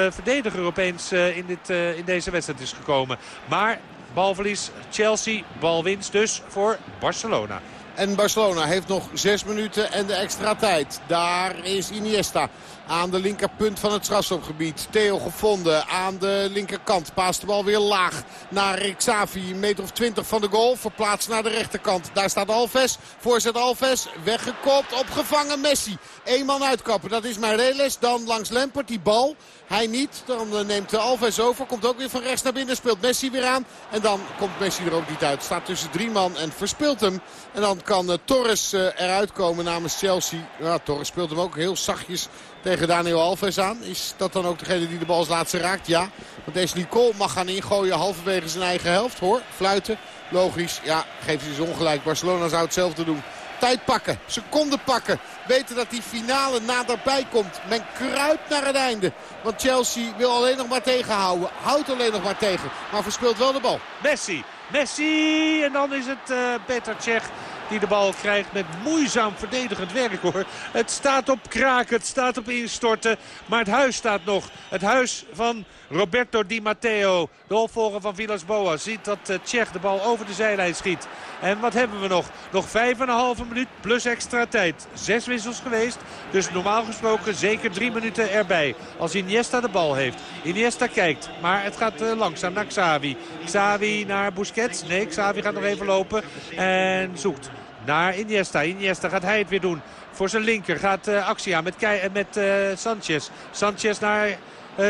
verdediger opeens in, dit, in deze wedstrijd is gekomen. Maar balverlies Chelsea. Balwinst dus voor Barcelona. En Barcelona heeft nog zes minuten en de extra tijd. Daar is Iniesta aan de linkerpunt van het strafschopgebied. Theo gevonden aan de linkerkant. Paast de bal weer laag naar Xavi. Een meter of twintig van de goal. Verplaatst naar de rechterkant. Daar staat Alves. Voorzet Alves. Weggekopt. Opgevangen Messi. Eén man uitkappen. Dat is Meireles. Dan langs Lempert. Die bal. Hij niet. Dan eh, neemt Alves over. Komt ook weer van rechts naar binnen. Speelt Messi weer aan. En dan komt Messi er ook niet uit. Staat tussen drie man en verspeelt hem. En dan kan eh, Torres eh, eruit komen namens Chelsea. Ja, Torres speelt hem ook heel zachtjes tegen Daniel Alves aan. Is dat dan ook degene die de bal als laatste raakt? Ja. Want deze Nicole mag gaan ingooien halverwege zijn eigen helft. Hoor, fluiten. Logisch. Ja, geeft hij ze ongelijk. Barcelona zou hetzelfde doen. Tijd pakken, seconden pakken. Weten dat die finale naderbij komt. Men kruipt naar het einde. Want Chelsea wil alleen nog maar tegenhouden. Houdt alleen nog maar tegen. Maar verspeelt wel de bal. Messi. Messi. En dan is het uh, Peter Tsjech die de bal krijgt met moeizaam verdedigend werk hoor. Het staat op kraken, het staat op instorten. Maar het huis staat nog. Het huis van Roberto Di Matteo, de opvolger van Villas Boas, ziet dat uh, Tsjech de bal over de zijlijn schiet. En wat hebben we nog? Nog 5,5 minuut plus extra tijd. Zes wissels geweest, dus normaal gesproken zeker drie minuten erbij. Als Iniesta de bal heeft. Iniesta kijkt, maar het gaat uh, langzaam naar Xavi. Xavi naar Busquets. Nee, Xavi gaat nog even lopen en zoekt naar Iniesta. Iniesta gaat hij het weer doen. Voor zijn linker gaat uh, actie aan met, met uh, Sanchez. Sanchez naar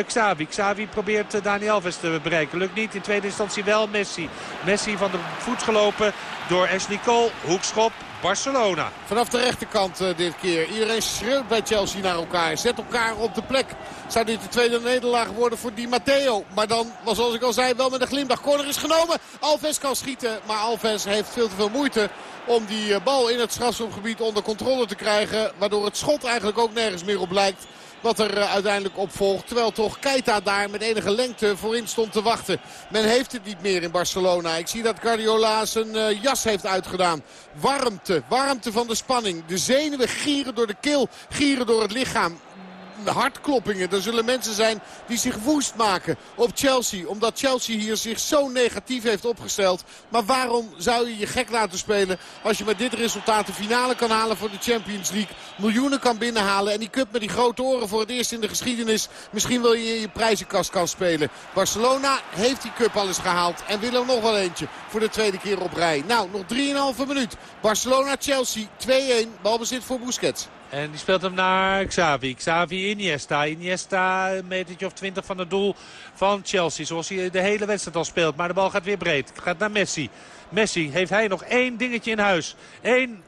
Xavi. Xavi probeert Dani Alves te bereiken. Lukt niet. In tweede instantie wel Messi. Messi van de voet gelopen door Ashley Cole. Hoekschop. Barcelona. Vanaf de rechterkant uh, dit keer. Iedereen schreeuwt bij Chelsea naar elkaar. Zet elkaar op de plek. Zou dit de tweede nederlaag worden voor Di Matteo. Maar dan, zoals ik al zei, wel met een glimlach. Corner is genomen. Alves kan schieten. Maar Alves heeft veel te veel moeite om die bal in het strafschopgebied onder controle te krijgen. Waardoor het schot eigenlijk ook nergens meer op lijkt wat er uiteindelijk op volgt. Terwijl toch Keita daar met enige lengte voorin stond te wachten. Men heeft het niet meer in Barcelona. Ik zie dat Guardiola zijn uh, jas heeft uitgedaan. Warmte, warmte van de spanning. De zenuwen gieren door de keel, gieren door het lichaam hartkloppingen. Er zullen mensen zijn die zich woest maken op Chelsea. Omdat Chelsea hier zich zo negatief heeft opgesteld. Maar waarom zou je je gek laten spelen als je met dit resultaat de finale kan halen voor de Champions League. Miljoenen kan binnenhalen en die cup met die grote oren voor het eerst in de geschiedenis. Misschien wil je in je prijzenkast kan spelen. Barcelona heeft die cup al eens gehaald en wil er nog wel eentje voor de tweede keer op rij. Nou, nog 3,5 minuut. Barcelona-Chelsea 2-1. Balbezit voor Busquets. En die speelt hem naar Xavi. Xavi Iniesta. Iniesta een metertje of 20 van het doel van Chelsea. Zoals hij de hele wedstrijd al speelt. Maar de bal gaat weer breed. Gaat naar Messi. Messi, heeft hij nog één dingetje in huis. Eén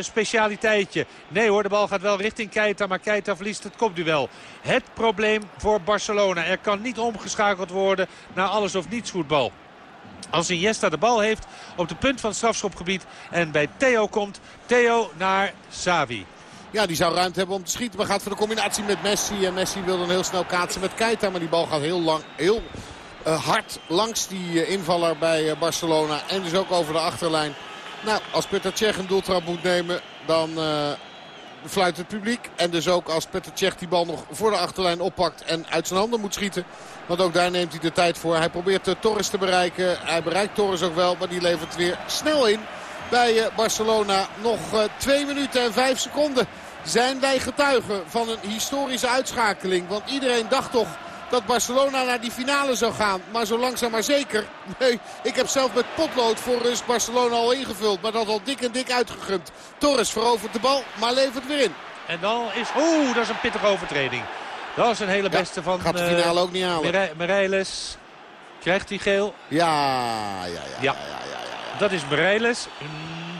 specialiteitje. Nee hoor, de bal gaat wel richting Keita. Maar Keita verliest het kopduel. Het probleem voor Barcelona. Er kan niet omgeschakeld worden naar alles of niets voetbal. Als Iniesta de bal heeft op de punt van het strafschopgebied en bij Theo komt. Theo naar Xavi. Ja, die zou ruimte hebben om te schieten. Maar gaat voor de combinatie met Messi. En Messi wil dan heel snel kaatsen met Keita. Maar die bal gaat heel, lang, heel uh, hard langs die uh, invaller bij uh, Barcelona. En dus ook over de achterlijn. Nou, als Petr Cech een doeltrap moet nemen, dan fluit het publiek. En dus ook als Petr Cech die bal nog voor de achterlijn oppakt en uit zijn handen moet schieten. Want ook daar neemt hij de tijd voor. Hij probeert Torres te bereiken. Hij bereikt Torres ook wel, maar die levert weer snel in bij Barcelona. Nog 2 minuten en 5 seconden zijn wij getuigen van een historische uitschakeling. Want iedereen dacht toch dat Barcelona naar die finale zou gaan. Maar zo langzaam maar zeker. Nee, ik heb zelf met potlood voor rust Barcelona al ingevuld. Maar dat al dik en dik uitgegumd. Torres verovert de bal, maar levert weer in. En dan is... Oeh, dat is een pittige overtreding. Dat is een hele beste van... Gaat de finale ook niet halen. Mireiles. Krijgt hij geel? Ja, ja, ja. ja, ja, Dat is Mireiles.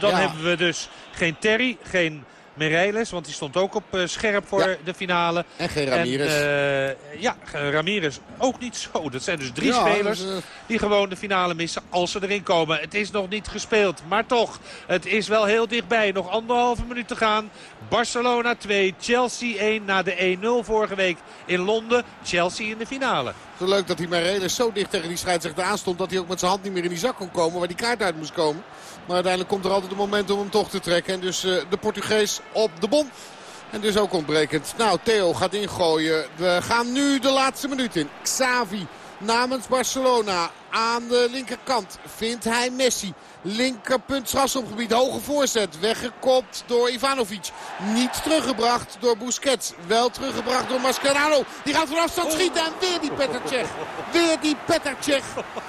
Dan hebben we dus geen Terry, geen Mireles. Want die stond ook op uh, scherp voor ja. de finale. En geen Ramirez. En, uh, ja, Ramirez ook niet zo. Dat zijn dus drie ja, spelers dus, uh... die gewoon de finale missen als ze erin komen. Het is nog niet gespeeld. Maar toch, het is wel heel dichtbij. Nog anderhalve minuut te gaan. Barcelona 2, Chelsea 1 na de 1-0 vorige week in Londen. Chelsea in de finale. Zo leuk dat hij Mireles zo dicht tegen die scheidsrechter aanstond... dat hij ook met zijn hand niet meer in die zak kon komen waar die kaart uit moest komen. Maar uiteindelijk komt er altijd een moment om hem toch te trekken. En dus uh, de Portugees op de bom. En dus ook ontbrekend. Nou, Theo gaat ingooien. We gaan nu de laatste minuut in. Xavi namens Barcelona. Aan de linkerkant vindt hij Messi. Linkerpunt strafschopgebied. Hoge voorzet. Weggekopt door Ivanovic. Niet teruggebracht door Busquets. Wel teruggebracht door Mascherano. Die gaat van afstand schieten. En weer die Petr Cech. Weer die Petr Cech.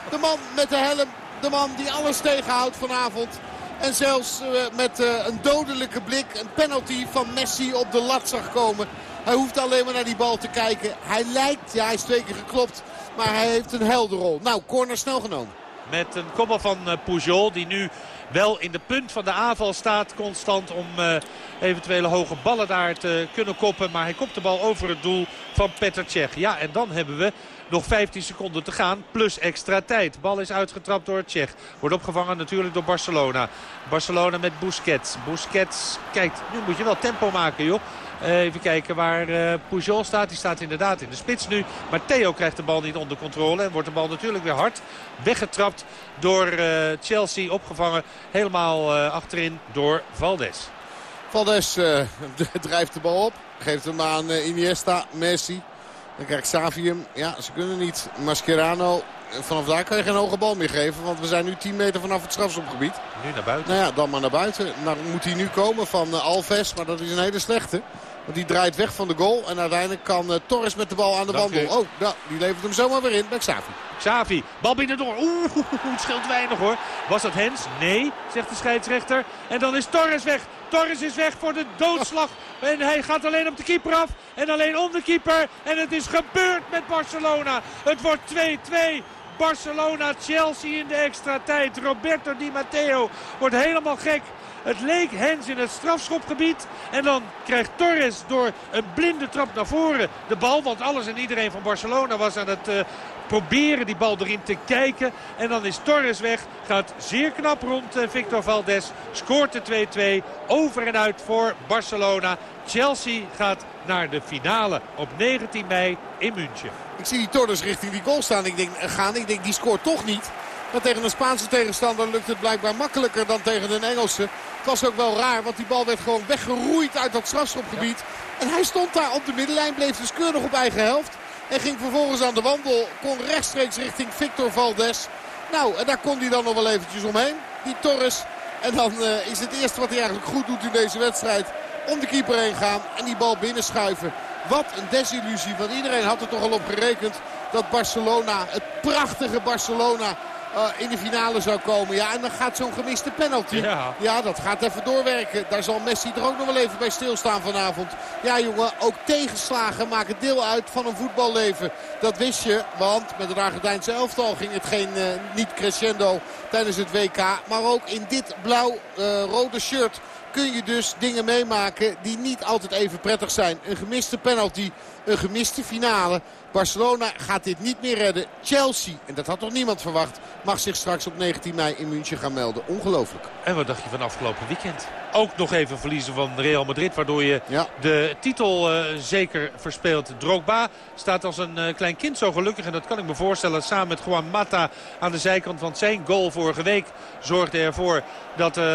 De man met de helm de man die alles tegenhoudt vanavond. En zelfs uh, met uh, een dodelijke blik een penalty van Messi op de lat zag komen. Hij hoeft alleen maar naar die bal te kijken. Hij lijkt, ja hij is twee keer geklopt, maar hij heeft een helder rol. Nou, corner snel genomen. Met een koppel van uh, Pujol die nu wel in de punt van de aanval staat constant om eventuele hoge ballen daar te kunnen koppen. Maar hij kopt de bal over het doel van Petr Cech. Ja, en dan hebben we nog 15 seconden te gaan plus extra tijd. Bal is uitgetrapt door Tsjech. Wordt opgevangen natuurlijk door Barcelona. Barcelona met Busquets. Busquets, kijk, nu moet je wel tempo maken joh. Eh, even kijken waar uh, Pujol staat. Die staat inderdaad in de spits nu. Maar Theo krijgt de bal niet onder controle. En wordt de bal natuurlijk weer hard weggetrapt door Chelsea. Opgevangen helemaal achterin door Valdes. Valdes drijft de bal op. Geeft hem aan Iniesta, Messi. Dan krijgt Xavi hem. Ja, ze kunnen niet. Mascherano vanaf daar kan je geen hoge bal meer geven. Want we zijn nu 10 meter vanaf het strafschopgebied. Nu naar buiten. Nou ja, dan maar naar buiten. Dan moet hij nu komen van uh, Alves. Maar dat is een hele slechte. Want die draait weg van de goal. En uiteindelijk kan uh, Torres met de bal aan de wandel. Oh, nou, die levert hem zomaar weer in bij Xavi. Xavi, bal binnendoor. Oeh, het scheelt weinig hoor. Was dat Hens? Nee, zegt de scheidsrechter. En dan is Torres weg. Torres is weg voor de doodslag. En hij gaat alleen op de keeper af. En alleen om de keeper. En het is gebeurd met Barcelona. Het wordt 2-2. Barcelona-Chelsea in de extra tijd. Roberto Di Matteo wordt helemaal gek. Het leek Hens in het strafschopgebied. En dan krijgt Torres door een blinde trap naar voren de bal. Want alles en iedereen van Barcelona was aan het uh, proberen die bal erin te kijken. En dan is Torres weg. Gaat zeer knap rond uh, Victor Valdes. Scoort de 2-2. Over en uit voor Barcelona. Chelsea gaat naar de finale op 19 mei in München. Ik zie die Torres richting die goal staan. Ik denk, gaan. Ik denk, die scoort toch niet. Maar tegen een Spaanse tegenstander lukt het blijkbaar makkelijker dan tegen een Engelse. Het was ook wel raar, want die bal werd gewoon weggeroeid uit dat strafschopgebied. En hij stond daar op de middenlijn, bleef dus keurig op eigen helft. En ging vervolgens aan de wandel, kon rechtstreeks richting Victor Valdes. Nou, en daar kon hij dan nog wel eventjes omheen, die Torres. En dan uh, is het eerste wat hij eigenlijk goed doet in deze wedstrijd om de keeper heen gaan en die bal binnenschuiven. Wat een desillusie, want iedereen had er toch al op gerekend dat Barcelona, het prachtige Barcelona, in de finale zou komen. Ja, en dan gaat zo'n gemiste penalty. Ja. ja. dat gaat even doorwerken. Daar zal Messi er ook nog wel even bij stilstaan vanavond. Ja, jongen, ook tegenslagen maken deel uit van een voetballeven. Dat wist je, want met het Argentijnse elftal ging het geen, uh, niet crescendo tijdens het WK. Maar ook in dit blauw-rode uh, shirt kun je dus dingen meemaken die niet altijd even prettig zijn. Een gemiste penalty, een gemiste finale. Barcelona gaat dit niet meer redden. Chelsea, en dat had nog niemand verwacht, mag zich straks op 19 mei in München gaan melden. Ongelooflijk. En wat dacht je van afgelopen weekend? Ook nog even verliezen van Real Madrid, waardoor je de titel uh, zeker verspeelt. Drogba staat als een uh, klein kind zo gelukkig. En dat kan ik me voorstellen samen met Juan Mata aan de zijkant. Want zijn goal vorige week zorgde ervoor dat uh,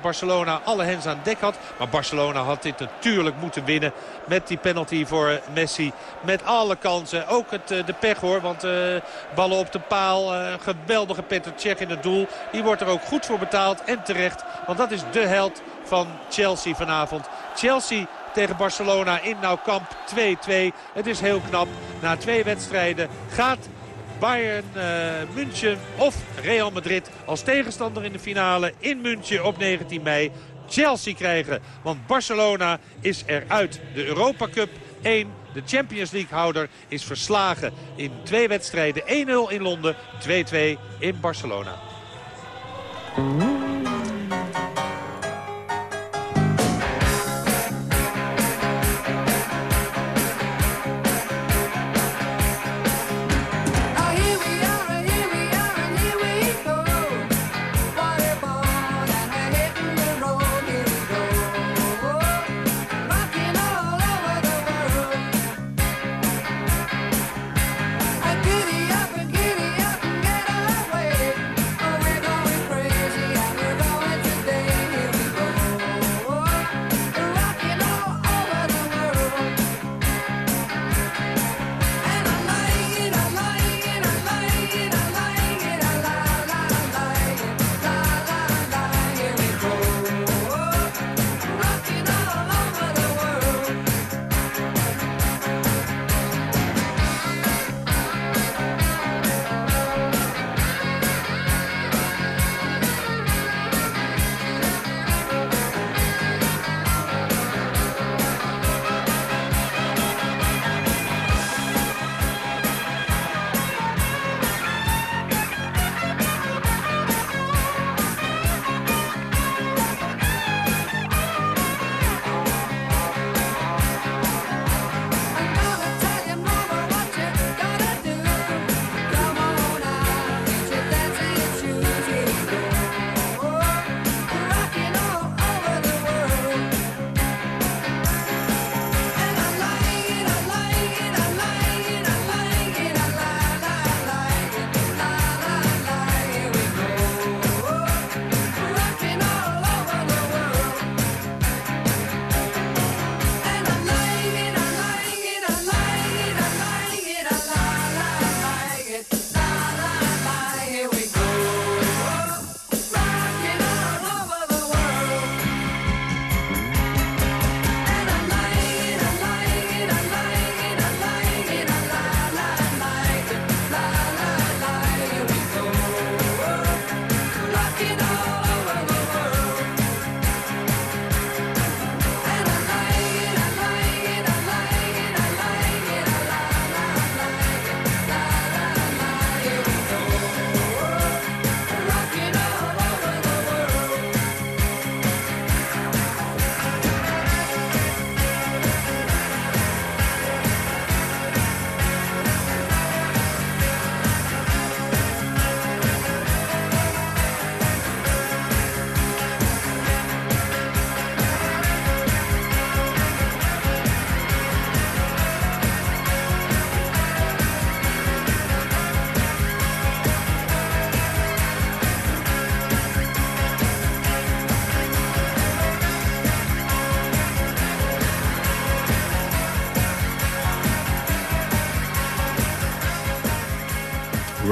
Barcelona alle hens aan dek had. Maar Barcelona had dit natuurlijk moeten winnen. Met die penalty voor Messi. Met alle kansen. Ook het, de pech hoor. Want ballen op de paal. geweldige Petr Cech in het doel. Die wordt er ook goed voor betaald. En terecht. Want dat is de held van Chelsea vanavond. Chelsea tegen Barcelona in Nou Kamp 2-2. Het is heel knap. Na twee wedstrijden gaat Bayern uh, München of Real Madrid als tegenstander in de finale in München op 19 mei Chelsea krijgen. Want Barcelona is eruit. De Europa Cup 1, de Champions League houder, is verslagen in twee wedstrijden. 1-0 in Londen, 2-2 in Barcelona.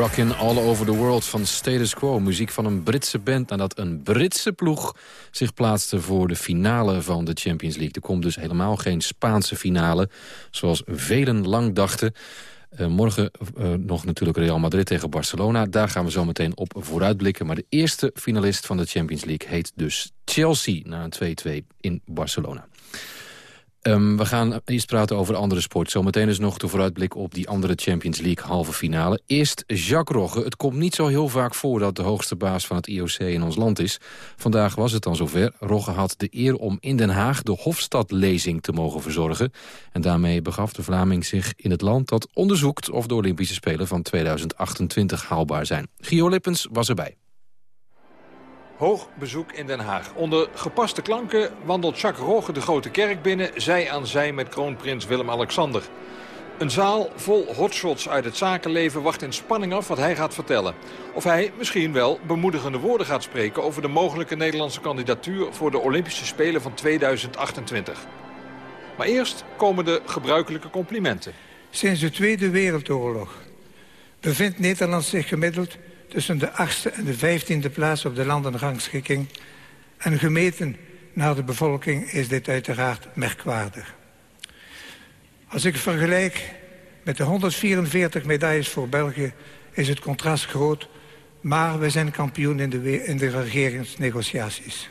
Rockin' All Over the World van Status Quo. Muziek van een Britse band nadat een Britse ploeg zich plaatste voor de finale van de Champions League. Er komt dus helemaal geen Spaanse finale, zoals velen lang dachten. Uh, morgen uh, nog natuurlijk Real Madrid tegen Barcelona. Daar gaan we zo meteen op vooruitblikken. Maar de eerste finalist van de Champions League heet dus Chelsea... na een 2-2 in Barcelona. Um, we gaan eerst praten over andere sport. Zometeen is nog de vooruitblik op die andere Champions League halve finale. Eerst Jacques Rogge. Het komt niet zo heel vaak voor dat de hoogste baas van het IOC in ons land is. Vandaag was het dan zover. Rogge had de eer om in Den Haag de Hofstadlezing te mogen verzorgen. En daarmee begaf de Vlaming zich in het land dat onderzoekt... of de Olympische Spelen van 2028 haalbaar zijn. Gio Lippens was erbij. Hoog bezoek in Den Haag. Onder gepaste klanken wandelt Jacques Rogge de Grote Kerk binnen... zij aan zij met kroonprins Willem-Alexander. Een zaal vol hotshots uit het zakenleven wacht in spanning af wat hij gaat vertellen. Of hij misschien wel bemoedigende woorden gaat spreken... over de mogelijke Nederlandse kandidatuur voor de Olympische Spelen van 2028. Maar eerst komen de gebruikelijke complimenten. Sinds de Tweede Wereldoorlog bevindt Nederland zich gemiddeld tussen de achtste en de vijftiende plaats op de landenrangschikking. En gemeten naar de bevolking is dit uiteraard merkwaardig. Als ik vergelijk met de 144 medailles voor België is het contrast groot. Maar we zijn kampioen in de, in de regeringsnegotiaties.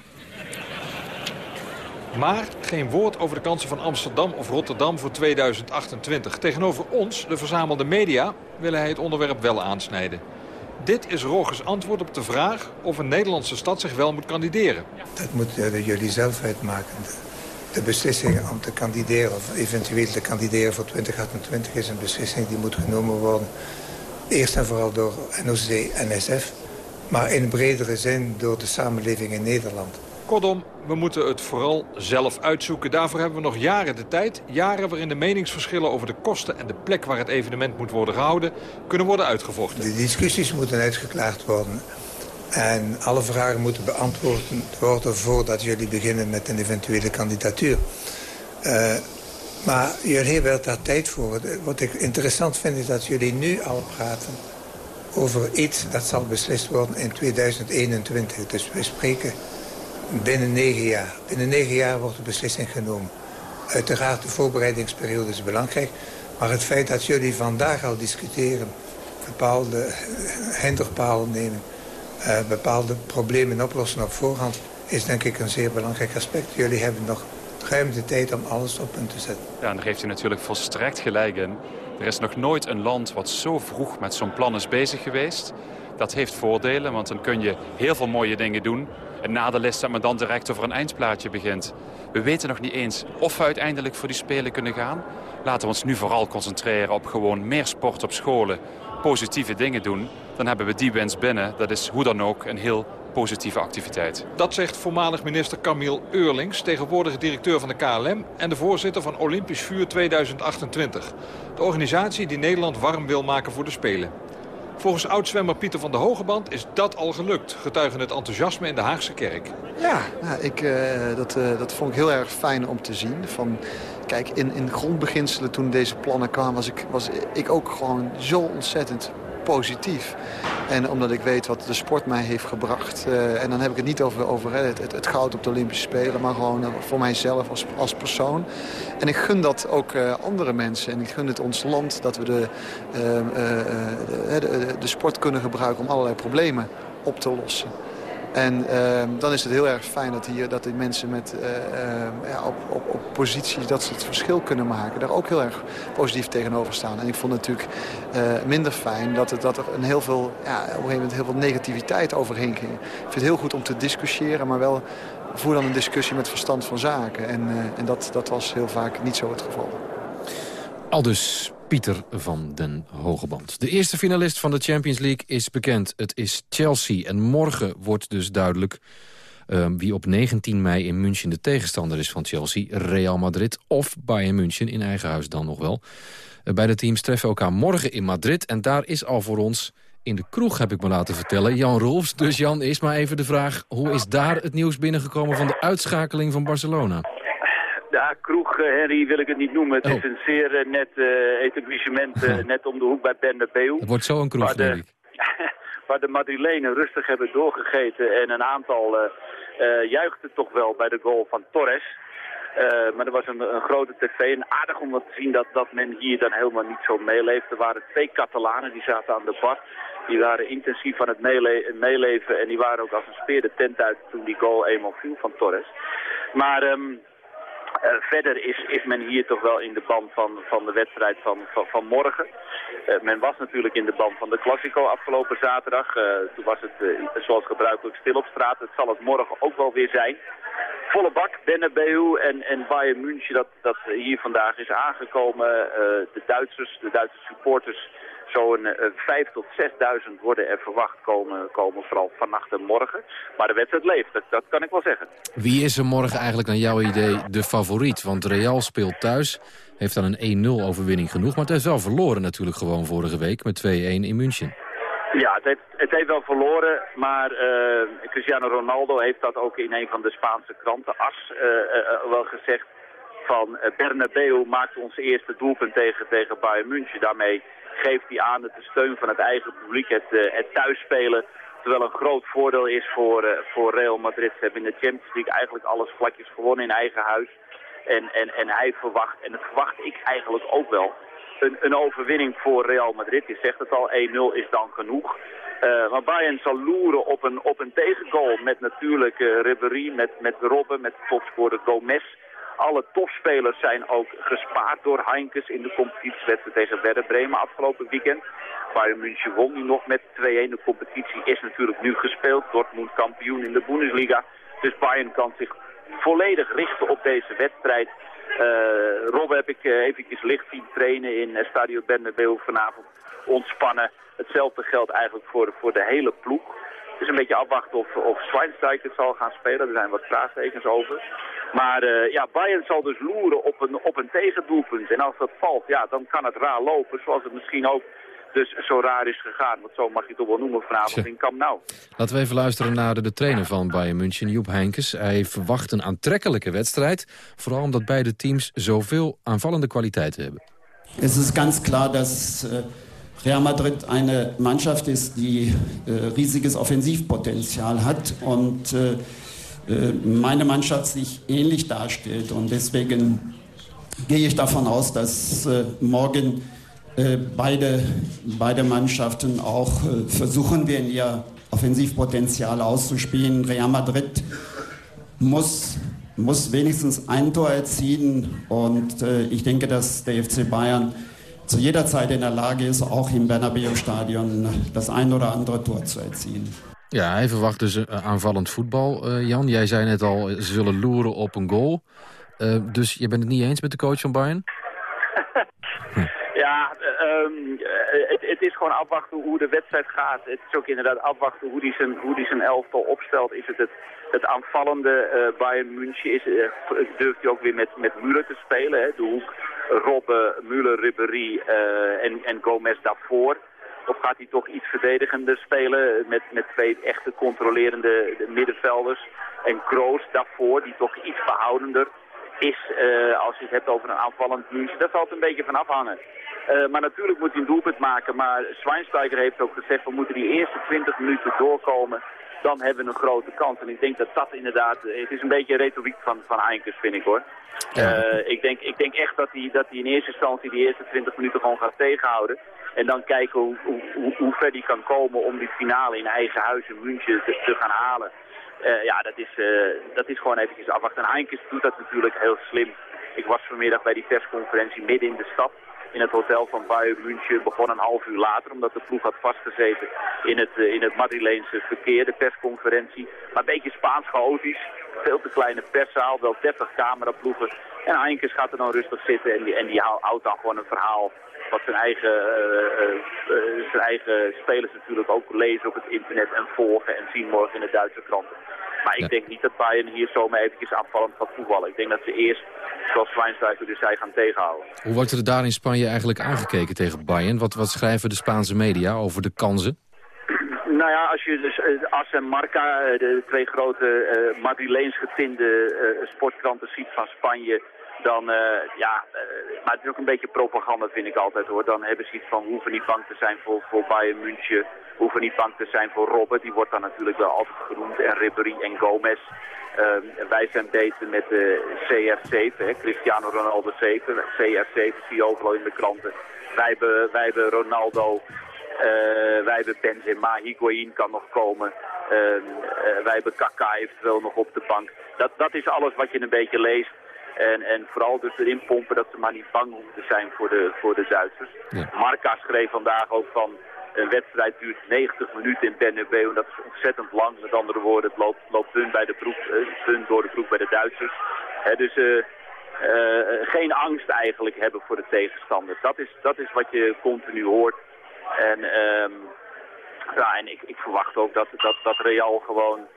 Maar geen woord over de kansen van Amsterdam of Rotterdam voor 2028. Tegenover ons, de verzamelde media, willen hij het onderwerp wel aansnijden. Dit is Rogers antwoord op de vraag of een Nederlandse stad zich wel moet kandideren. Dat moeten jullie zelf uitmaken. De beslissing om te kandideren of eventueel te kandideren voor 2028 is een beslissing die moet genomen worden. Eerst en vooral door NOC en NSF, maar in bredere zin door de samenleving in Nederland. Kortom, we moeten het vooral zelf uitzoeken. Daarvoor hebben we nog jaren de tijd. Jaren waarin de meningsverschillen over de kosten en de plek waar het evenement moet worden gehouden... kunnen worden uitgevochten. De discussies moeten uitgeklaard worden. En alle vragen moeten beantwoord worden voordat jullie beginnen met een eventuele kandidatuur. Uh, maar jullie hebben daar tijd voor. Wat ik interessant vind is dat jullie nu al praten over iets dat zal beslist worden in 2021. Dus we spreken Binnen negen jaar. Binnen negen jaar wordt de beslissing genomen. Uiteraard, de voorbereidingsperiode is belangrijk. Maar het feit dat jullie vandaag al discussiëren... bepaalde hinderpalen nemen... Uh, bepaalde problemen oplossen op voorhand... is denk ik een zeer belangrijk aspect. Jullie hebben nog ruim de tijd om alles op punt te zetten. Ja, en daar heeft u natuurlijk volstrekt gelijk in. Er is nog nooit een land wat zo vroeg met zo'n plan is bezig geweest. Dat heeft voordelen, want dan kun je heel veel mooie dingen doen... Het nadeel is dat men dan direct over een eindplaatje begint. We weten nog niet eens of we uiteindelijk voor die Spelen kunnen gaan. Laten we ons nu vooral concentreren op gewoon meer sport op scholen. Positieve dingen doen. Dan hebben we die wens binnen. Dat is hoe dan ook een heel positieve activiteit. Dat zegt voormalig minister Camille Eurlings, tegenwoordige directeur van de KLM... en de voorzitter van Olympisch Vuur 2028. De organisatie die Nederland warm wil maken voor de Spelen. Volgens oud-zwemmer Pieter van der Hogeband is dat al gelukt. Getuigen het enthousiasme in de Haagse kerk. Ja, ik, uh, dat, uh, dat vond ik heel erg fijn om te zien. Van, kijk, in, in grondbeginselen toen deze plannen kwamen... was ik, was ik ook gewoon zo ontzettend positief. En omdat ik weet wat de sport mij heeft gebracht. Uh, en dan heb ik het niet over, over het, het, het, goud op de Olympische Spelen. Maar gewoon uh, voor mijzelf als, als persoon. En ik gun dat ook andere mensen. En ik gun het ons land dat we de, de, de sport kunnen gebruiken om allerlei problemen op te lossen. En uh, dan is het heel erg fijn dat, hier, dat die mensen met, uh, ja, op, op, op posities dat ze het verschil kunnen maken... daar ook heel erg positief tegenover staan. En ik vond het natuurlijk eh, minder fijn dat, het, dat er een heel veel, ja, op een gegeven moment heel veel negativiteit overheen ging. Ik vind het heel goed om te discussiëren, maar wel voer dan een discussie met verstand van zaken. En, en dat, dat was heel vaak niet zo het geval. Aldus Pieter van den Hogeband. De eerste finalist van de Champions League is bekend. Het is Chelsea. En morgen wordt dus duidelijk uh, wie op 19 mei in München de tegenstander is van Chelsea. Real Madrid of Bayern München in eigen huis dan nog wel. Uh, beide teams treffen elkaar morgen in Madrid. En daar is al voor ons in de kroeg, heb ik me laten vertellen, Jan Rolfs. Dus Jan, is maar even de vraag, hoe is daar het nieuws binnengekomen van de uitschakeling van Barcelona? Ja, kroeg, Henry, wil ik het niet noemen. Het Oh. is een zeer eh, net eh, etablissement, eh, net om de hoek bij Bernabeu. Het wordt zo een kroeg, denk ik. waar de Madrilenen rustig hebben doorgegeten. En een aantal uh, uh, juichte toch wel bij de goal van Torres. Uh, maar er was een, een, grote tv en aardig om te zien dat, dat men hier dan helemaal niet zo meeleeft. Er waren twee Catalanen die zaten aan de bar. Die waren intensief aan het meele meeleven en die waren ook als een speer de tent uit toen die goal eenmaal viel van Torres. Maar um, uh, verder is, men hier toch wel in de band van, van de wedstrijd van, van, van morgen. Uh, men was natuurlijk in de band van de Classico afgelopen zaterdag. Uh, toen was het zoals gebruikelijk stil op straat. Het zal het morgen ook wel weer zijn. Volle bak, Bernabeu en, en Bayern München dat, dat hier vandaag is aangekomen. de Duitsers, de Duitse supporters Zo'n uh, 5 tot 6.000 worden er verwacht komen, komen vooral vannacht en morgen. Maar de wedstrijd leeft, dat, dat kan ik wel zeggen. Wie is er morgen eigenlijk naar jouw idee de favoriet? Want Real speelt thuis, heeft dan een 1-0 overwinning genoeg. Maar het heeft wel verloren natuurlijk gewoon vorige week met 2-1 in München. Ja, het heeft, het heeft wel verloren, maar uh, Cristiano Ronaldo heeft dat ook in een van de Spaanse kranten, AS, uh, uh, wel gezegd. Van Bernabeu maakt ons eerste doelpunt tegen, tegen Bayern München. Daarmee geeft hij aan dat de steun van het eigen publiek, het, uh, het thuisspelen, terwijl een groot voordeel is voor, uh, voor Real Madrid. Ze hebben in de Champions League eigenlijk alles vlakjes gewonnen in eigen huis. En, en, en hij verwacht, en dat verwacht ik eigenlijk ook wel, een, een overwinning voor Real Madrid. Je zegt het al, 1-0 is dan genoeg. Uh, maar Bayern zal loeren op een, op een tegengoal met natuurlijk uh, Ribéry, met, met Robben, met topscorer Gomez. Alle topspelers zijn ook gespaard door Heinkes in de competitiewedstrijd tegen Werder Bremen afgelopen weekend. Bayern München won nu nog met 2-1. De competitie is natuurlijk nu gespeeld. Dortmund kampioen in de Bundesliga. Dus Bayern kan zich volledig richten op deze wedstrijd. Uh, Rob heb ik uh, eventjes licht zien trainen in uh, Stadio Bernabeu vanavond. Ontspannen. Hetzelfde geldt eigenlijk voor, voor de hele ploeg. Het is een beetje afwachten of, of Schweinsteiger zal gaan spelen. Er zijn wat vraagtekens over. Maar uh, ja, Bayern zal dus loeren op een, op een tegendoelpunt. En als dat valt, ja, dan kan het raar lopen. Zoals het misschien ook dus zo raar is gegaan. Want zo mag je het toch wel noemen vanavond in Camp Nou. Laten we even luisteren naar de, de trainer van Bayern München, Joep Heinkes. Hij verwacht een aantrekkelijke wedstrijd. Vooral omdat beide teams zoveel aanvallende kwaliteiten hebben. Het is ganz klar dat... Uh Real Madrid eine Mannschaft ist, die äh, riesiges Offensivpotenzial hat und äh, meine Mannschaft sich ähnlich darstellt. Und deswegen gehe ich davon aus, dass äh, morgen äh, beide, beide Mannschaften auch äh, versuchen werden, ihr Offensivpotenzial auszuspielen. Real Madrid muss, muss wenigstens ein Tor erzielen und ich denke, dass der FC Bayern zu jeder Zeit in der Lage ist, auch im Bernabeu-Stadion das ein oder andere Tor zu erzielen. Ja, hij verwacht dus aanvallend voetbal. Uh, Jan, jij zei net al, ze zullen loeren op een goal. Dus je bent het niet eens met de coach van Bayern? ja, um, het, het, is gewoon afwachten hoe de wedstrijd gaat. Het is ook inderdaad afwachten hoe hij zijn, hoe die zijn elftal opstelt. Is het het, het aanvallende Bayern München? Is, durft hij ook weer met, met Müller te spelen? Hè? De hoek Robben, Müller, Ribéry en, en Gomez daarvoor. Of gaat hij toch iets verdedigender spelen met, met twee echte controlerende middenvelders. En Kroos daarvoor, die toch iets behoudender is uh, als je het hebt over een aanvallend München. Dat zal het een beetje van afhangen. Uh, maar natuurlijk moet hij een doelpunt maken. Maar Schweinsteiger heeft ook gezegd, we moeten die eerste 20 minuten doorkomen. Dan hebben we een grote kans. En ik denk dat dat inderdaad, het is een beetje retoriek van, van Heinkes vind ik hoor. Ja. Uh, ik, denk, ik denk echt dat hij, dat hij in eerste instantie die eerste 20 minuten gewoon gaat tegenhouden. En dan kijken hoe, hoe, hoe ver hij kan komen om die finale in eigen huis in München te, te gaan halen. Uh, ja, dat is, uh, dat is gewoon eventjes afwachten. En Heinkes doet dat natuurlijk heel slim. Ik was vanmiddag bij die persconferentie midden in de stad. In het hotel van Bayern München begon een half uur later, omdat de ploeg had vastgezeten in het, uh, in het Madrileense verkeer, de persconferentie. Maar een beetje Spaans chaotisch. Veel te kleine perszaal, wel 30 cameraploegen. En Heinkes gaat er dan rustig zitten en die, en die houdt dan gewoon een verhaal wat zijn eigen, uh, uh, zijn eigen spelers natuurlijk ook lezen op het internet en volgen en zien morgen in de Duitse kranten. Maar ik denk niet dat Bayern hier zomaar eventjes aanvallend gaat voetballen. Ik denk dat ze eerst, zoals Schweinsteiger dus zei, gaan tegenhouden. Hoe wordt er daar in Spanje eigenlijk aangekeken tegen Bayern? Wat, wat schrijven de Spaanse media over de kansen? Nou ja, als je dus uh, As en Marca, de twee grote uh, Madrileens getinde uh, sportkranten ziet van Spanje dan, uh, ja, uh, maar het is ook een beetje propaganda vind ik altijd hoor. Dan hebben ze iets van, hoeven niet bang te zijn voor, voor Bayern München. Hoeven niet bang te zijn voor Robben. Die wordt dan natuurlijk wel altijd genoemd. En Ribéry en Gomez. Ehm, wij zijn beter met de CR7, hè, Cristiano Ronaldo 7. CR7 zie je overal in de kranten. Wij hebben, wij hebben Ronaldo, eh, wij hebben Benzema, Higuain kan nog komen. Ehm, eh, wij hebben Kaka eventueel nog op de bank. Dat, dat is alles wat je een beetje leest. En, en vooral dus erin pompen dat ze maar niet bang hoeven te zijn voor de, voor de Duitsers. Marca schreef vandaag ook van een wedstrijd duurt 90 minuten in Bernabeu en dat is ontzettend lang. Met andere woorden, het loopt, loopt dun, bij de broek, uh, door de broek bij de Duitsers. dus uh, geen angst eigenlijk hebben voor de tegenstanders. Dat is, dat is wat je continu hoort. En, um, ja, en ik, ik verwacht ook dat, dat, dat Real gewoon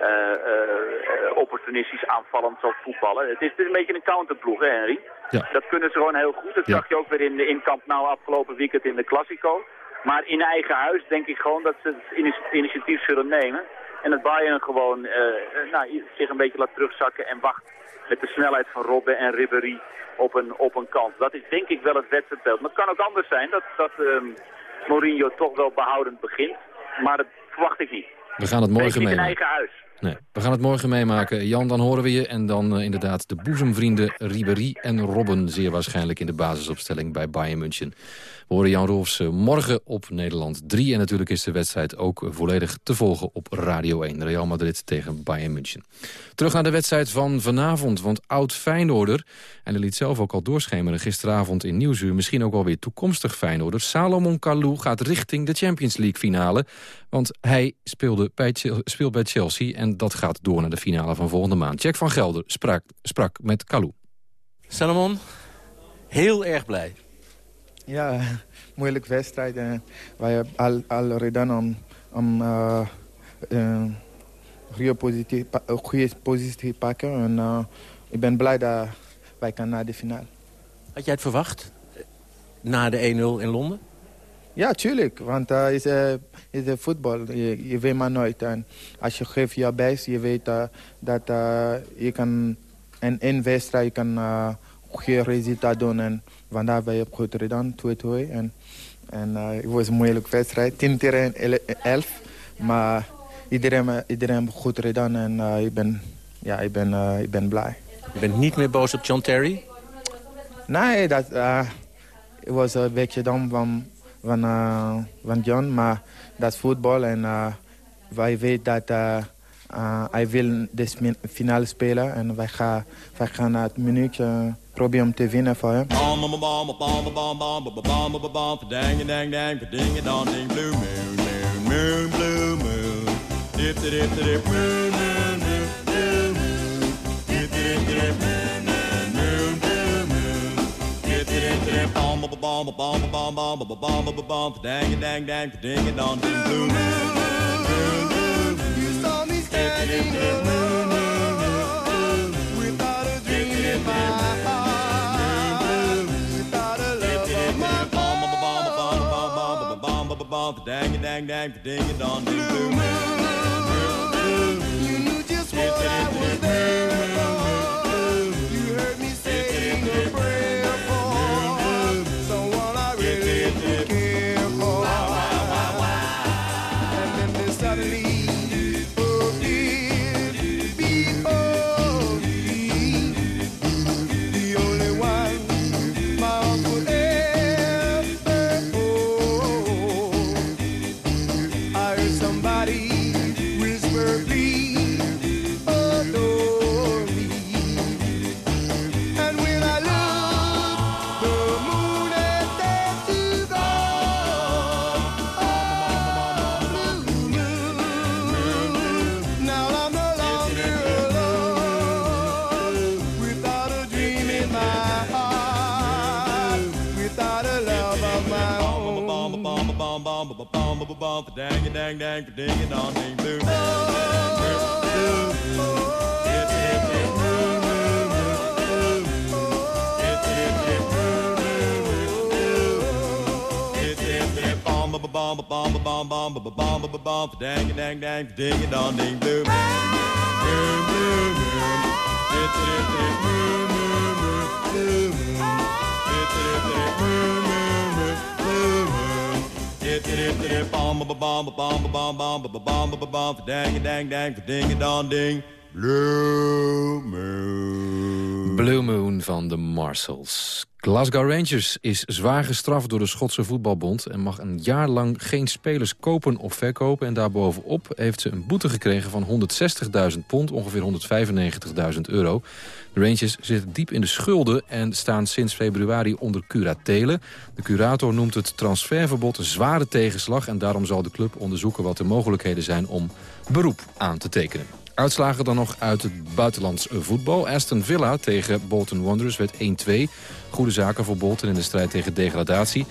uh, opportunistisch aanvallend zal voetballen. Het is, het is een beetje een counterploeg, hè Henry? Ja. Dat kunnen ze gewoon heel goed. Dat zag je ook weer in, de Kamp Nou afgelopen weekend in de Classico. Maar in eigen huis denk ik gewoon dat ze het initiatief zullen nemen. En het Bayern gewoon uh, nou, zich een beetje laat terugzakken en wacht met de snelheid van Robben en Ribéry op een, op een kant. Dat is denk ik wel het wedstrijdbeeld. Maar het kan ook anders zijn dat, dat um, Mourinho toch wel behoudend begint. Maar dat verwacht ik niet. We gaan het morgen mee. in eigen huis. Nee, we gaan het morgen meemaken. Jan, dan horen we je. En dan uh, inderdaad de boezemvrienden Ribéry en Robben... zeer waarschijnlijk in de basisopstelling bij Bayern München. Horen Jan Rolfs morgen op Nederland 3. En natuurlijk is de wedstrijd ook volledig te volgen op Radio 1. Real Madrid tegen Bayern München. Terug naar de wedstrijd van vanavond. Want oud Feyenoorder, en hij liet zelf ook al doorschemeren gisteravond in Nieuwsuur... misschien ook alweer toekomstig Feyenoorder... Salomon Kalou gaat richting de Champions League finale. Want hij speelde bij, speelt bij Chelsea en dat gaat door naar de finale van volgende maand. Jack van Gelder sprak, sprak met Kalou. Salomon, heel erg blij. Ja, moeilijk wedstrijd. En wij hebben al, al gedaan om, om uh, uh, goede, positie, goede positie pakken. En uh, ik ben blij dat wij kan naar de finale. Had jij het verwacht? Na de 1-0 in Londen? Ja, tuurlijk. Want het is, uh, is voetbal. Je, je, weet maar nooit. En als je geeft je best, je weet uh, dat je kan in één wedstrijd je kan goede resultaat doen. En vandaag ben je goed gedaan, 2-2. En, en het was een moeilijke wedstrijd. 10 tegen 11. Maar iedereen, iedereen heeft goed gedaan en ik, ben, ja, ik, ben, ik ben blij. Je bent niet meer boos op John Terry? Nee, dat was een beetje dom van, van, van John. Maar dat is voetbal en wij weten dat eh, hij wil de finale spelen en wij gaan, wij gaan het minuutje eh, proberen om te winnen voor hem. Dang dang dang ding dang it dang dang ding it on blue moon you knew just what i was there for. You heard me saying a prayer. Bump, dang it, dang, dang, ding it, on, ding, boom. Bomb, bomb, bomb, bomb, bomb, bomb, bomb, bomb, bomb, dang dang, dang, ding on, ding, boom. Boom, boom, boom. Boom, boom, boom. Boom, boom, boom. ba bam ba bam ba bam bam ba ba bam ba ba bam ba dang dang dang ba ding dong ding. Blue Moon. Blue Moon van de Marshalls. Glasgow Rangers is zwaar gestraft door de Schotse voetbalbond... en mag een jaar lang geen spelers kopen of verkopen. En daarbovenop heeft ze een boete gekregen van 160.000 pond... ongeveer 195.000 euro. De Rangers zitten diep in de schulden en staan sinds februari onder curatele. De curator noemt het transferverbod een zware tegenslag... en daarom zal de club onderzoeken wat de mogelijkheden zijn om beroep aan te tekenen. Uitslagen dan nog uit het buitenlands voetbal. Aston Villa tegen Bolton Wanderers werd 1-2. Goede zaken voor Bolton in de strijd tegen degradatie.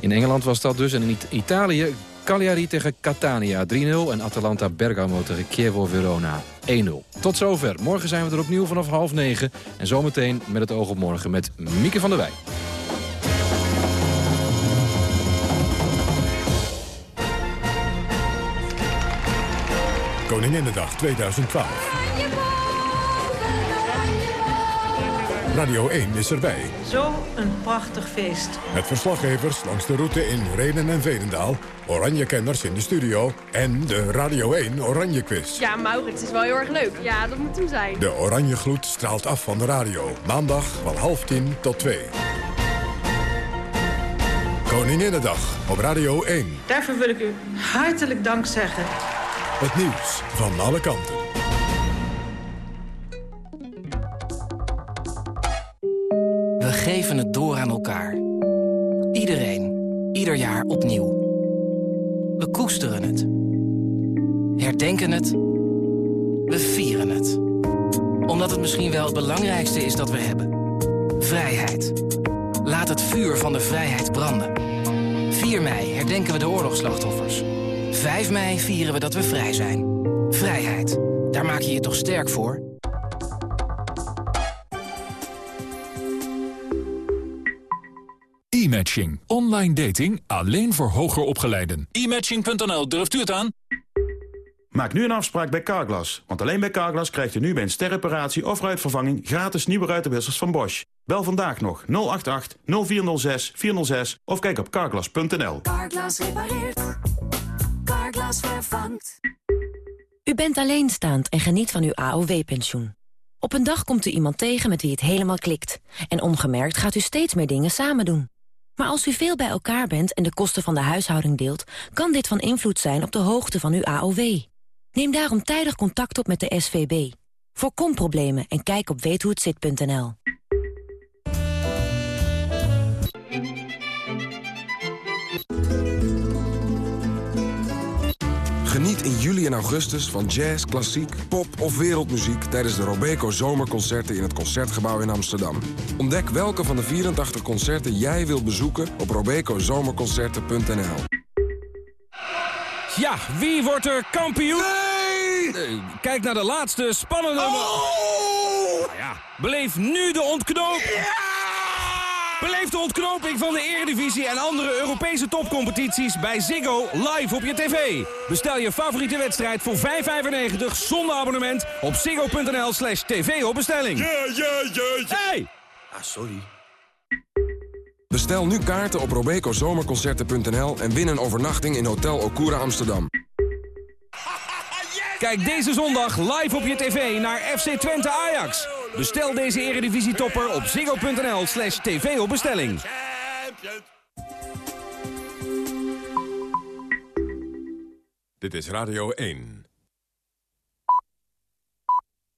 In Engeland was dat dus. En in Italië Cagliari tegen Catania 3-0. En Atalanta Bergamo tegen Chievo Verona 1-0. Tot zover. Morgen zijn we er opnieuw vanaf half negen. En zometeen met het oog op morgen met Mieke van der Wij. Koninginnedag 2012. Radio 1 is erbij. Zo een prachtig feest. Met verslaggevers langs de route in Renen en Veenendaal... Oranje-kenners in de studio en de Radio 1 Oranje Quiz. Ja, Maurits is wel heel erg leuk. Ja, dat moet hem zijn. De Oranje gloed straalt af van de radio. Maandag van half tien tot twee. Koninginnedag op Radio 1. Daarvoor wil ik u hartelijk dank zeggen. Het nieuws van alle kanten. We geven het door aan elkaar. Iedereen, ieder jaar opnieuw. We koesteren het. Herdenken het. We vieren het. Omdat het misschien wel het belangrijkste is dat we hebben. Vrijheid. Laat het vuur van de vrijheid branden. 4 mei herdenken we de oorlogsslachtoffers. 5 mei vieren we dat we vrij zijn. Vrijheid. Daar maak je je toch sterk voor? E-matching. Online dating alleen voor hoger opgeleiden. E-matching.nl, durft u het aan? Maak nu een afspraak bij Carglass. Want alleen bij Carglass krijgt u nu bij een sterreparatie of ruitvervanging... gratis nieuwe ruitenwissers van Bosch. Bel vandaag nog 088 0406 406 of kijk op carglass.nl. Carglass repareert. U bent alleenstaand en geniet van uw AOW-pensioen. Op een dag komt u iemand tegen met wie het helemaal klikt. En ongemerkt gaat u steeds meer dingen samen doen. Maar als u veel bij elkaar bent en de kosten van de huishouding deelt... kan dit van invloed zijn op de hoogte van uw AOW. Neem daarom tijdig contact op met de SVB. Voorkom problemen en kijk op weethohetzit.nl. Geniet in juli en augustus van jazz, klassiek, pop of wereldmuziek... tijdens de Robeco Zomerconcerten in het Concertgebouw in Amsterdam. Ontdek welke van de 84 concerten jij wilt bezoeken op robecozomerconcerten.nl. Ja, wie wordt er kampioen? Nee! Kijk naar de laatste spannende... Oh! Nou ja, beleef nu de ontknoping. Beleef de ontknoping van de Eredivisie en andere Europese topcompetities bij Ziggo live op je tv. Bestel je favoriete wedstrijd voor 5,95 zonder abonnement op ziggo.nl slash tv op bestelling. Ja, ja, ja, ja. Hey! Ah, sorry. Bestel nu kaarten op robecozomerconcerten.nl en win een overnachting in Hotel Okura Amsterdam. Kijk deze zondag live op je tv naar FC Twente Ajax. Bestel deze eredivisietopper op ziggo.nl slash tv op bestelling. Dit is Radio 1.